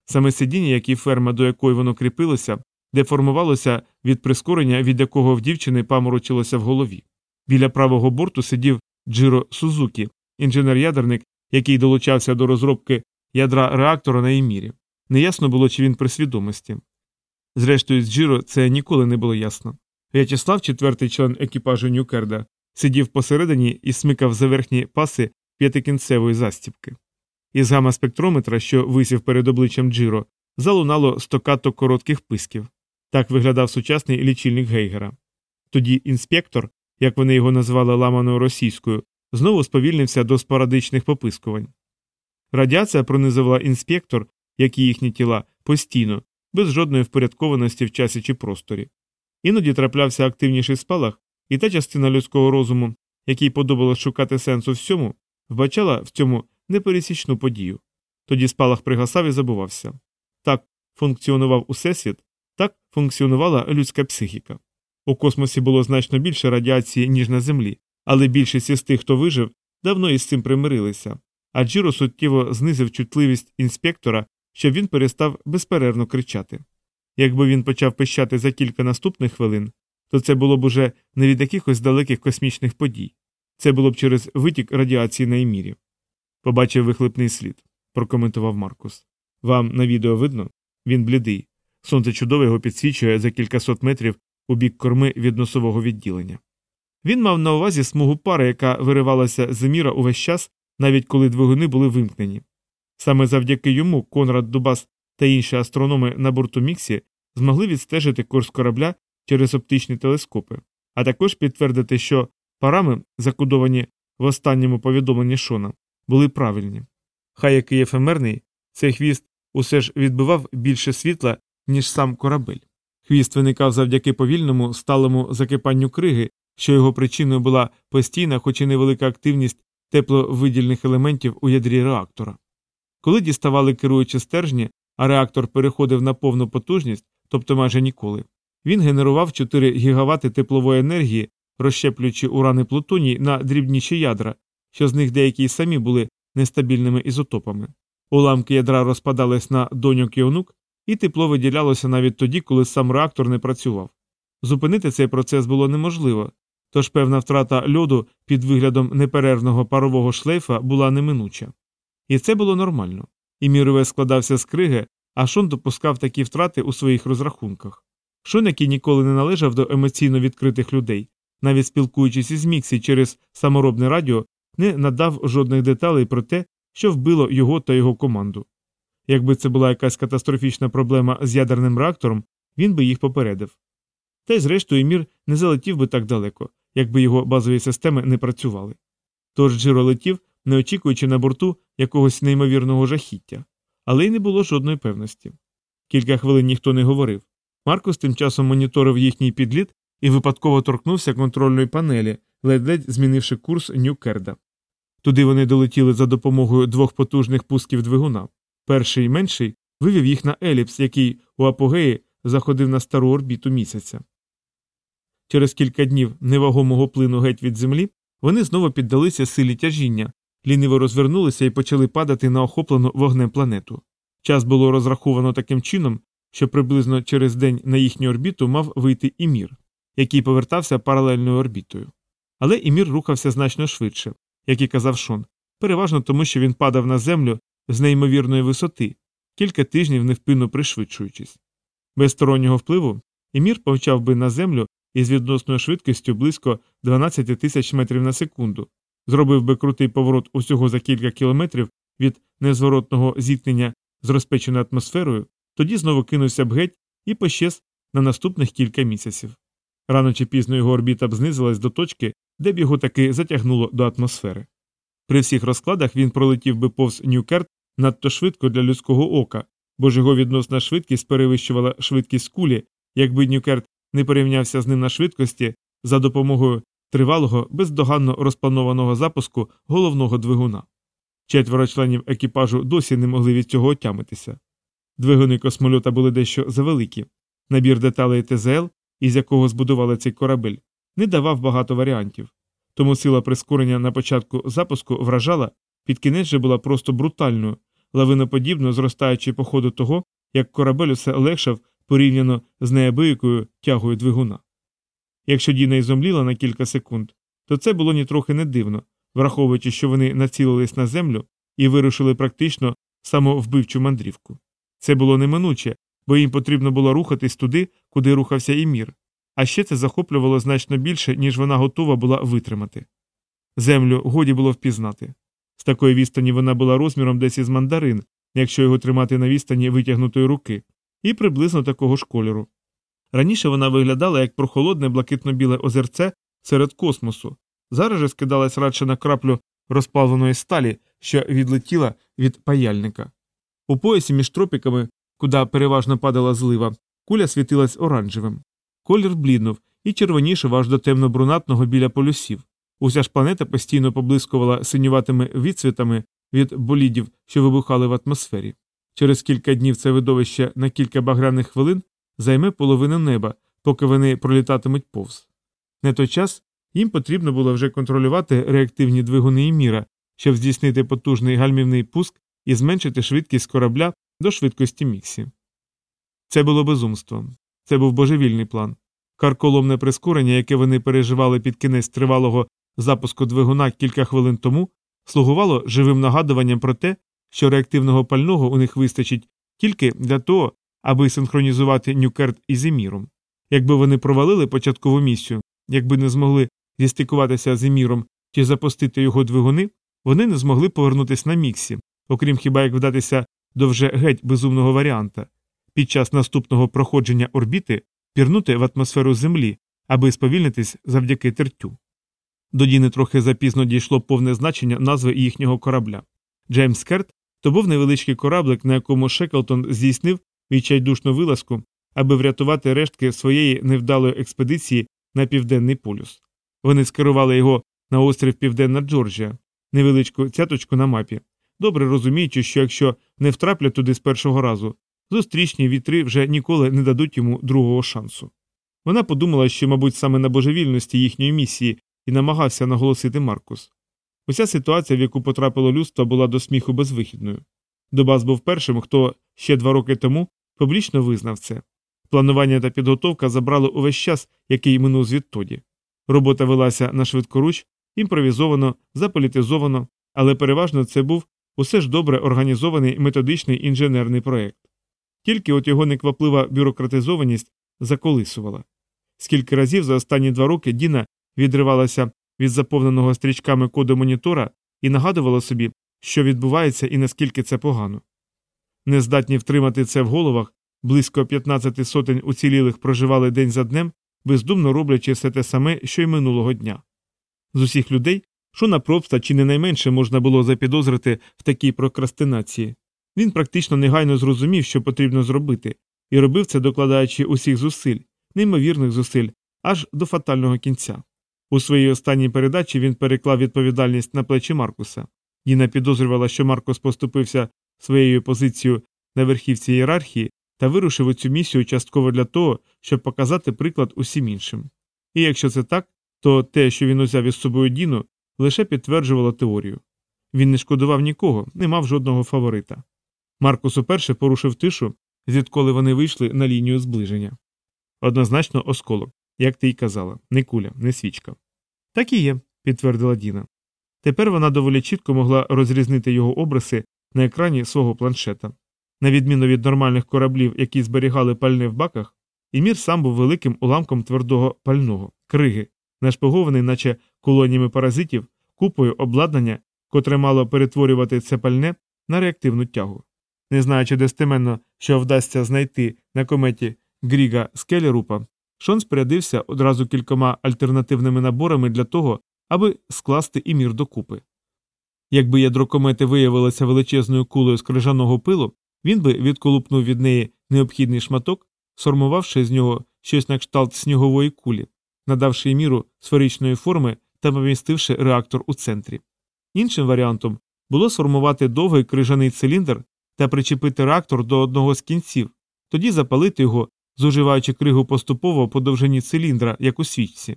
Speaker 1: Саме сидіння, як і ферма, до якої воно кріпилося, деформувалося від прискорення, від якого в дівчини паморочилося в голові. Біля правого борту сидів Джиро Сузукі, інженер-ядерник, який долучався до розробки ядра реактора на Емірі. Неясно було, чи він при свідомості. Зрештою, з Джиро це ніколи не було ясно. В'ячеслав, четвертий член екіпажу Нюкерда, сидів посередині і смикав за верхні паси п'ятикінцевої застіпки. Із гама спектрометра, що висів перед обличчям Джиро, залунало стокато коротких писків. Так виглядав сучасний лічильник Гейгера. Тоді інспектор, як вони його назвали ламаною російською, знову сповільнився до спорадичних попискувань. Радіація пронизувала інспектор, як і їхні тіла, постійно, без жодної впорядкованості в часі чи просторі. Іноді траплявся активніший спалах, і та частина людського розуму, якій подобалось шукати сенсу всьому, вбачала в цьому непересічну подію. Тоді спалах пригасав і забувався. Так, функціонував усесвіт, так функціонувала людська психіка. У космосі було значно більше радіації, ніж на Землі, але більшість із тих, хто вижив, давно із цим примирилися, а Джіро суттєво знизив чутливість інспектора, щоб він перестав безперервно кричати. Якби він почав пищати за кілька наступних хвилин, то це було б уже не від якихось далеких космічних подій. Це було б через витік радіації на емірі. Побачив вихлипний слід, прокоментував Маркус. Вам на відео видно? Він блідий. Сонце чудово його підсвічує за кількасот метрів у бік корми від носового відділення. Він мав на увазі смугу пари, яка виривалася з міра увесь час, навіть коли двигуни були вимкнені. Саме завдяки йому Конрад Дубас та інші астрономи на борту Міксі змогли відстежити курс корабля через оптичні телескопи, а також підтвердити, що парами, закодовані в останньому повідомленні Шона, були правильні. Хай який ефемерний, цей хвіст усе ж відбивав більше світла, ніж сам корабель. Хвіст виникав завдяки повільному сталому закипанню криги, що його причиною була постійна, хоч і невелика активність тепловидільних елементів у ядрі реактора. Коли діставали керуючі стержні, а реактор переходив на повну потужність, тобто майже ніколи, він генерував 4 гігавати теплової енергії, розщеплюючи уран і плутоній на дрібніші ядра, що з них деякі й самі були нестабільними ізотопами. Уламки ядра розпадались на доньок і онук, і тепло виділялося навіть тоді, коли сам реактор не працював. Зупинити цей процес було неможливо, тож певна втрата льоду під виглядом неперервного парового шлейфа була неминуча. І це було нормально. І мірове складався з криги, а Шон допускав такі втрати у своїх розрахунках. Шон, який ніколи не належав до емоційно відкритих людей, навіть спілкуючись із Міксі через саморобне радіо, не надав жодних деталей про те, що вбило його та його команду. Якби це була якась катастрофічна проблема з ядерним реактором, він би їх попередив. Та й зрештою мір не залетів би так далеко, якби його базові системи не працювали. Тож Джиро летів, не очікуючи на борту якогось неймовірного жахіття, але й не було жодної певності. Кілька хвилин ніхто не говорив. Маркус тим часом моніторив їхній підліт і випадково торкнувся контрольної панелі, ледь-ледь змінивши курс Нью-Керда. Туди вони долетіли за допомогою двох потужних пусків двигуна. Перший менший вивів їх на еліпс, який у апогеї заходив на стару орбіту місяця. Через кілька днів невагомого плину геть від землі вони знову піддалися силі тяжіння, ліниво розвернулися і почали падати на охоплену вогнем планету. Час було розраховано таким чином, що приблизно через день на їхню орбіту мав вийти імір, який повертався паралельною орбітою. Але імір рухався значно швидше, як і казав Шон, переважно тому, що він падав на землю з неймовірної висоти, кілька тижнів невпинно пришвидшуючись. Без стороннього впливу імір повчав би на землю із відносною швидкістю близько 12 тисяч метрів на секунду, зробив би крутий поворот усього за кілька кілометрів від незворотного зіткнення з розпеченою атмосферою, тоді знову кинувся б геть і пощез на наступних кілька місяців. Рано чи пізно його орбіта б знизилась до точки, де б його таки затягнуло до атмосфери. При всіх розкладах він пролетів би повз Ньюкерт надто швидко для людського ока, бо ж його відносна швидкість перевищувала швидкість кулі, якби Ньюкерт не порівнявся з ним на швидкості за допомогою тривалого, бездоганно розпланованого запуску головного двигуна. Четверо членів екіпажу досі не могли від цього отямитися. Двигуни космольота були дещо завеликі. Набір деталей ТЗЛ, із якого збудували цей корабель, не давав багато варіантів. Тому сила прискорення на початку запуску вражала, під кінець же була просто брутальною, лавиноподібно зростаючи по ходу того, як корабель усе легшав порівняно з неабиякою тягою двигуна. Якщо Діна й зомліла на кілька секунд, то це було нітрохи не дивно, враховуючи, що вони націлились на землю і вирушили практично самовбивчу мандрівку. Це було неминуче, бо їм потрібно було рухатись туди, куди рухався і мір, а ще це захоплювало значно більше, ніж вона готова була витримати. Землю годі було впізнати. З такої відстані вона була розміром десь із мандарин, якщо його тримати на відстані витягнутої руки, і приблизно такого ж кольору. Раніше вона виглядала як прохолодне блакитно-біле озерце серед космосу, зараз же скидалась радше на краплю розпаленої сталі, що відлетіла від паяльника. У поясі між тропіками, куди переважно падала злива, куля світилась оранжевим. Колір бліднув і червонішав аж до темно-брунатного біля полюсів. Уся ж планета постійно поблискувала синюватими відсвітами від болідів, що вибухали в атмосфері.
Speaker 2: Через кілька днів це видовище на кілька багряних хвилин займе половину неба, поки вони пролітатимуть повз. Не той час їм потрібно було вже контролювати реактивні двигуни і міра, щоб здійснити потужний гальмівний пуск і зменшити швидкість корабля до швидкості Міксі. Це було безумством. Це був божевільний план. Карколомне прискорення, яке вони переживали під кінець тривалого запуску двигуна кілька хвилин тому, слугувало живим нагадуванням про те, що реактивного пального у них вистачить тільки для того, аби синхронізувати Нюкерт із Еміром. Якби вони провалили початкову місію, якби не змогли зістикуватися з Еміром чи запустити його двигуни, вони не змогли повернутися на міксі, окрім хіба як вдатися до вже геть безумного варіанта під час наступного проходження орбіти пірнути в атмосферу Землі, аби сповільнитись завдяки тертю. До Діни трохи запізно дійшло повне значення назви їхнього корабля. Джеймс Керт то був невеличкий кораблик, на якому Шеклтон здійснив відчайдушну вилазку, аби врятувати рештки своєї невдалої експедиції на південний полюс. Вони скерували його на острів Південна Джорджія, невеличку цяточку на мапі, добре розуміючи, що якщо не втраплять туди з першого разу, зустрічні вітри вже ніколи не дадуть йому другого шансу. Вона подумала, що, мабуть, саме на божевільності їхньої місії і намагався наголосити Маркус. Уся ситуація, в яку потрапило людство, була до сміху безвихідною. Добас був першим, хто ще два роки тому публічно визнав це. Планування та підготовка забрали увесь час, який минув звідтоді. Робота велася на швидкоруч, імпровізовано, заполітизовано, але переважно це був усе ж добре організований методичний інженерний проект. Тільки от його некваплива бюрократизованість заколисувала. Скільки разів за останні два роки Діна відривалася від заповненого стрічками коду монітора і нагадувала собі, що відбувається і наскільки це погано. Нездатні втримати це в головах, близько 15 сотень уцілілих проживали день за днем, бездумно роблячи все те саме, що й минулого дня. З усіх людей Шона Пробста чи не найменше можна було запідозрити в такій прокрастинації. Він практично негайно зрозумів, що потрібно зробити, і робив це, докладаючи усіх зусиль, неймовірних зусиль, аж до фатального кінця. У своїй останній передачі він переклав відповідальність на плечі Маркуса. Діна підозрювала, що Маркус поступився своєю позицією на верхівці ієрархії та вирушив у цю місію частково для того, щоб показати приклад усім іншим. І якщо це так, то те, що він узяв із собою Діну, лише підтверджувало теорію. Він не шкодував нікого, не мав жодного фаворита. Маркус уперше порушив тишу, звідколи вони вийшли на лінію зближення. Однозначно осколок, як ти й казала, не куля, не свічка. Так і є, підтвердила Діна. Тепер вона доволі чітко могла розрізнити його обриси на екрані свого планшета. На відміну від нормальних кораблів, які зберігали пальне в баках, Імір сам був великим уламком твердого пального, криги, нашпигований, наче колоніями паразитів, купою обладнання, котре мало перетворювати це пальне на реактивну тягу. Не знаючи достеменно, що вдасться знайти на кометі Гріга Скелерупа, Шон спорядився одразу кількома альтернативними наборами для того, аби скласти імір докупи. Якби ядро комети виявилося величезною кулею з крижаного пилу, він би відколупнув від неї необхідний шматок, сформувавши з нього щось на кшталт снігової кулі, надавши міру сферичної форми та помістивши реактор у центрі. Іншим варіантом було сформувати довгий крижаний циліндр та причепити реактор до одного з кінців, тоді запалити його, зуживаючи кригу поступово по довжині циліндра, як у свічці.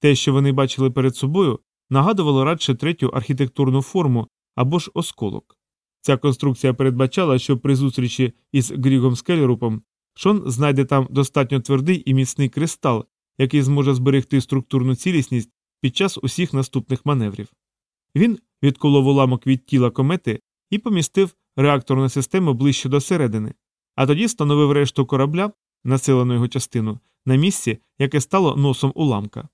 Speaker 2: Те, що вони бачили перед собою, нагадувало радше третю архітектурну форму або ж осколок. Ця конструкція передбачала, що при зустрічі із Грігом Скелерупом Шон знайде там достатньо твердий і міцний кристал, який зможе зберегти структурну цілісність під час усіх наступних маневрів. Він відколов уламок від тіла комети і помістив реакторну систему ближче до середини, а тоді встановив решту корабля, населену його частину, на місці, яке стало носом уламка.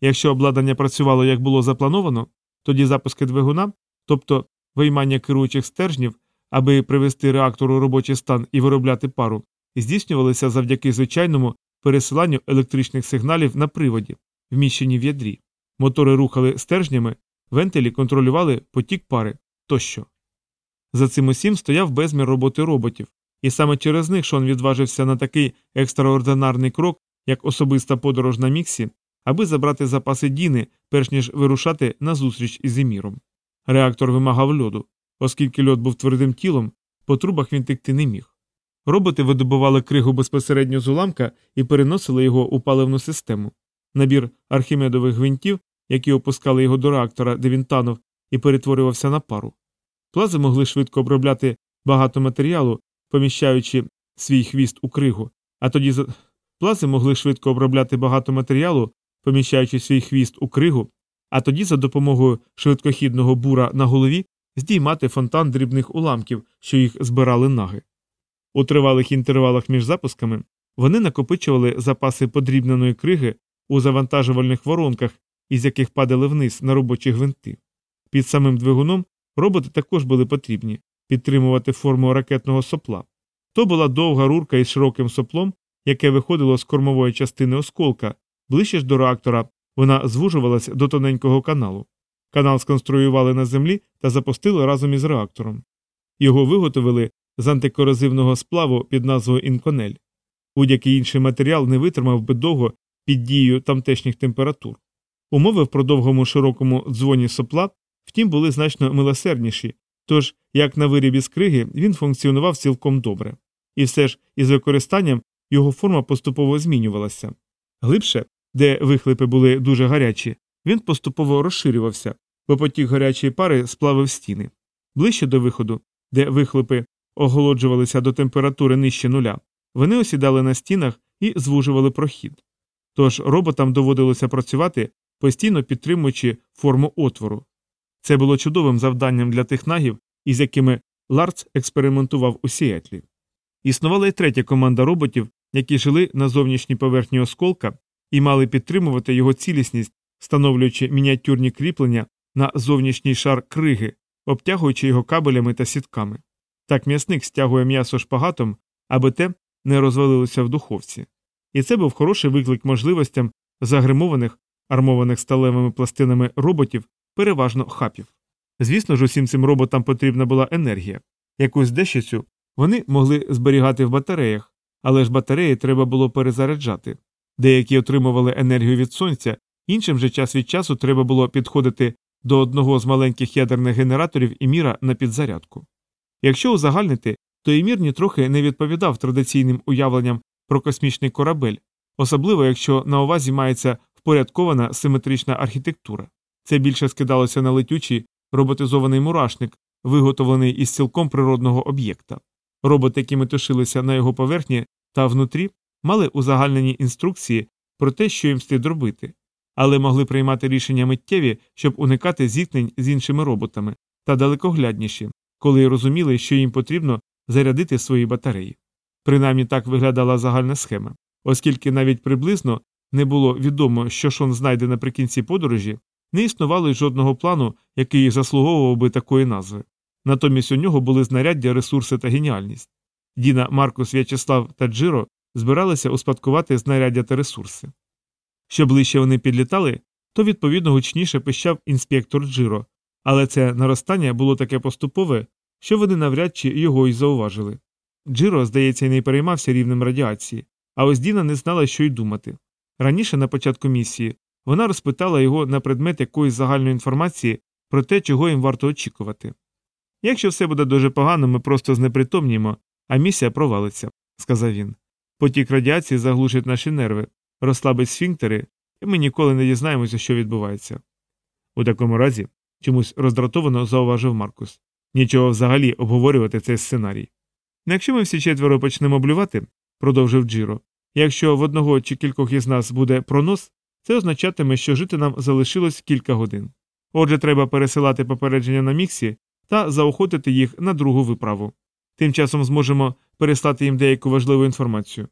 Speaker 2: Якщо обладнання працювало як було заплановано, тоді запуски двигуна, тобто виймання керуючих стержнів, аби привести реактор у робочий стан і виробляти пару, здійснювалися завдяки звичайному пересиланню електричних сигналів на приводі, вміщені в ядрі. Мотори рухали стержнями, вентилі контролювали потік пари тощо. За цим усім стояв безмір роботи роботів, і саме через них Шон відважився на такий екстраординарний крок, як особиста подорож на міксі, аби забрати запаси Діни, перш ніж вирушати на зустріч із Еміром. Реактор вимагав льоду, оскільки льод був твердим тілом, по трубах він текти не міг. Роботи видобували кригу безпосередньо з уламка і переносили його у паливну систему. Набір архімедових гвинтів, які опускали його до реактора, де він танув, і перетворювався на пару. Плази могли швидко обробляти багато матеріалу, поміщаючи свій хвіст у кригу, а тоді плази могли швидко обробляти багато матеріалу, поміщаючи свій хвіст у кригу, а тоді за допомогою швидкохідного бура на голові здіймати фонтан дрібних уламків, що їх збирали наги. У тривалих інтервалах між запусками вони накопичували запаси подрібненої криги у завантажувальних воронках, із яких падали вниз на робочі гвинти. Під самим двигуном роботи також були потрібні підтримувати форму ракетного сопла. То була довга рурка із широким соплом, яке виходило з кормової частини осколка, ближче ж до реактора вона звужувалася до тоненького каналу. Канал сконструювали на землі та запустили разом із реактором. Його виготовили з антикорозивного сплаву під назвою інконель. Будь-який інший матеріал не витримав би довго під дією тамтешніх температур. Умови в продовгому широкому дзвоні сопла, втім, були значно милосердніші, тож, як на вирібі з криги, він функціонував цілком добре. І все ж із використанням його форма поступово змінювалася. Глибше, де вихлипи були дуже гарячі, він поступово розширювався, бо потік гарячої пари сплавив стіни. Ближче до виходу, де вихлипи оголоджувалися до температури нижче нуля, вони осідали на стінах і звужували прохід. Тож роботам доводилося працювати, постійно підтримуючи форму отвору. Це було чудовим завданням для тих нагів, із якими Ларц експериментував у Сіетлі. Існувала й третя команда роботів, які жили на зовнішній поверхні осколка і мали підтримувати його цілісність, встановлюючи мініатюрні кріплення на зовнішній шар криги, обтягуючи його кабелями та сітками. Так м'ясник стягує м'ясо шпагатом, аби те не розвалилося в духовці. І це був хороший виклик можливостям загримованих, армованих сталевими пластинами роботів, переважно хапів. Звісно ж, усім цим роботам потрібна була енергія. Якусь дещицю вони могли зберігати в батареях, але ж батареї треба було перезаряджати. Деякі отримували енергію від сонця, іншим же час від часу треба було підходити до одного з маленьких ядерних генераторів і міра на підзарядку. Якщо узагальнити, то Імір нітрохи не відповідав традиційним уявленням про космічний корабель, особливо якщо на увазі мається впорядкована симетрична архітектура. Це більше скидалося на летючий роботизований мурашник, виготовлений із цілком природного об'єкта. Роботи, які метушилися на його поверхні та внутрі, мали узагальнені інструкції про те, що їм слід робити, але могли приймати рішення миттєві, щоб уникати зіткнень з іншими роботами, та далекоглядніші, коли розуміли, що їм потрібно зарядити свої батареї. Принаймні так виглядала загальна схема, оскільки навіть приблизно не було відомо, що Шон знайде наприкінці подорожі, не існувало й жодного плану, який заслуговував би такої назви. Натомість у нього були знаряддя, ресурси та геніальність. Діна, Маркус, В'ячеслав та Джиро збиралися успадкувати знаряддя та ресурси. Що ближче вони підлітали, то відповідно гучніше пищав інспектор Джиро, але це наростання було таке поступове, що вони навряд чи його й зауважили. Джиро, здається, не переймався рівнем радіації, а ось Діна не знала, що й думати. Раніше, на початку місії, вона розпитала його на предмет якоїсь загальної інформації про те, чого їм варто очікувати. Якщо все буде дуже погано, ми просто знепритомніємо, а місія провалиться, сказав він. Потік радіації заглушить наші нерви, розслабить сфінктери, і ми ніколи не дізнаємося, що відбувається. У такому разі, чомусь роздратовано зауважив Маркус. Нічого взагалі обговорювати цей сценарій. Ну, Якщо ми всі четверо почнемо блювати, продовжив Джиро, якщо в одного чи кількох із нас буде пронос, це означатиме, що жити нам залишилось кілька годин. Отже, треба пересилати попередження на міксі та заохотити їх на другу виправу. Тим часом зможемо переслати їм деяку важливу інформацію.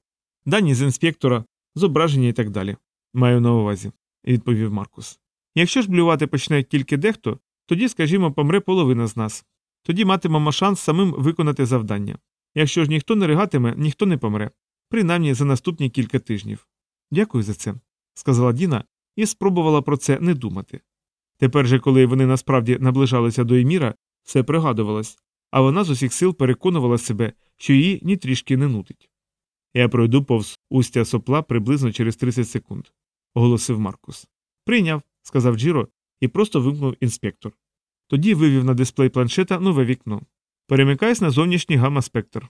Speaker 2: Дані з інспектора, зображення і так далі. Маю на увазі, відповів Маркус. Якщо ж блювати почне тільки дехто, тоді, скажімо, помре половина з нас. Тоді матимемо шанс самим виконати завдання. Якщо ж ніхто не ригатиме, ніхто не помре, принаймні за наступні кілька тижнів. Дякую за це, сказала Діна і спробувала про це не думати. Тепер же, коли вони насправді наближалися до Еміра, все пригадувалось, а вона з усіх сил переконувала себе, що її ні трішки не нудить. Я пройду повз устя сопла приблизно через 30 секунд, оголосив Маркус. Прийняв, сказав Джіро і просто вимкнув інспектор. Тоді вивів на дисплей планшета нове вікно. Перемикаюсь на зовнішній гамма-спектр.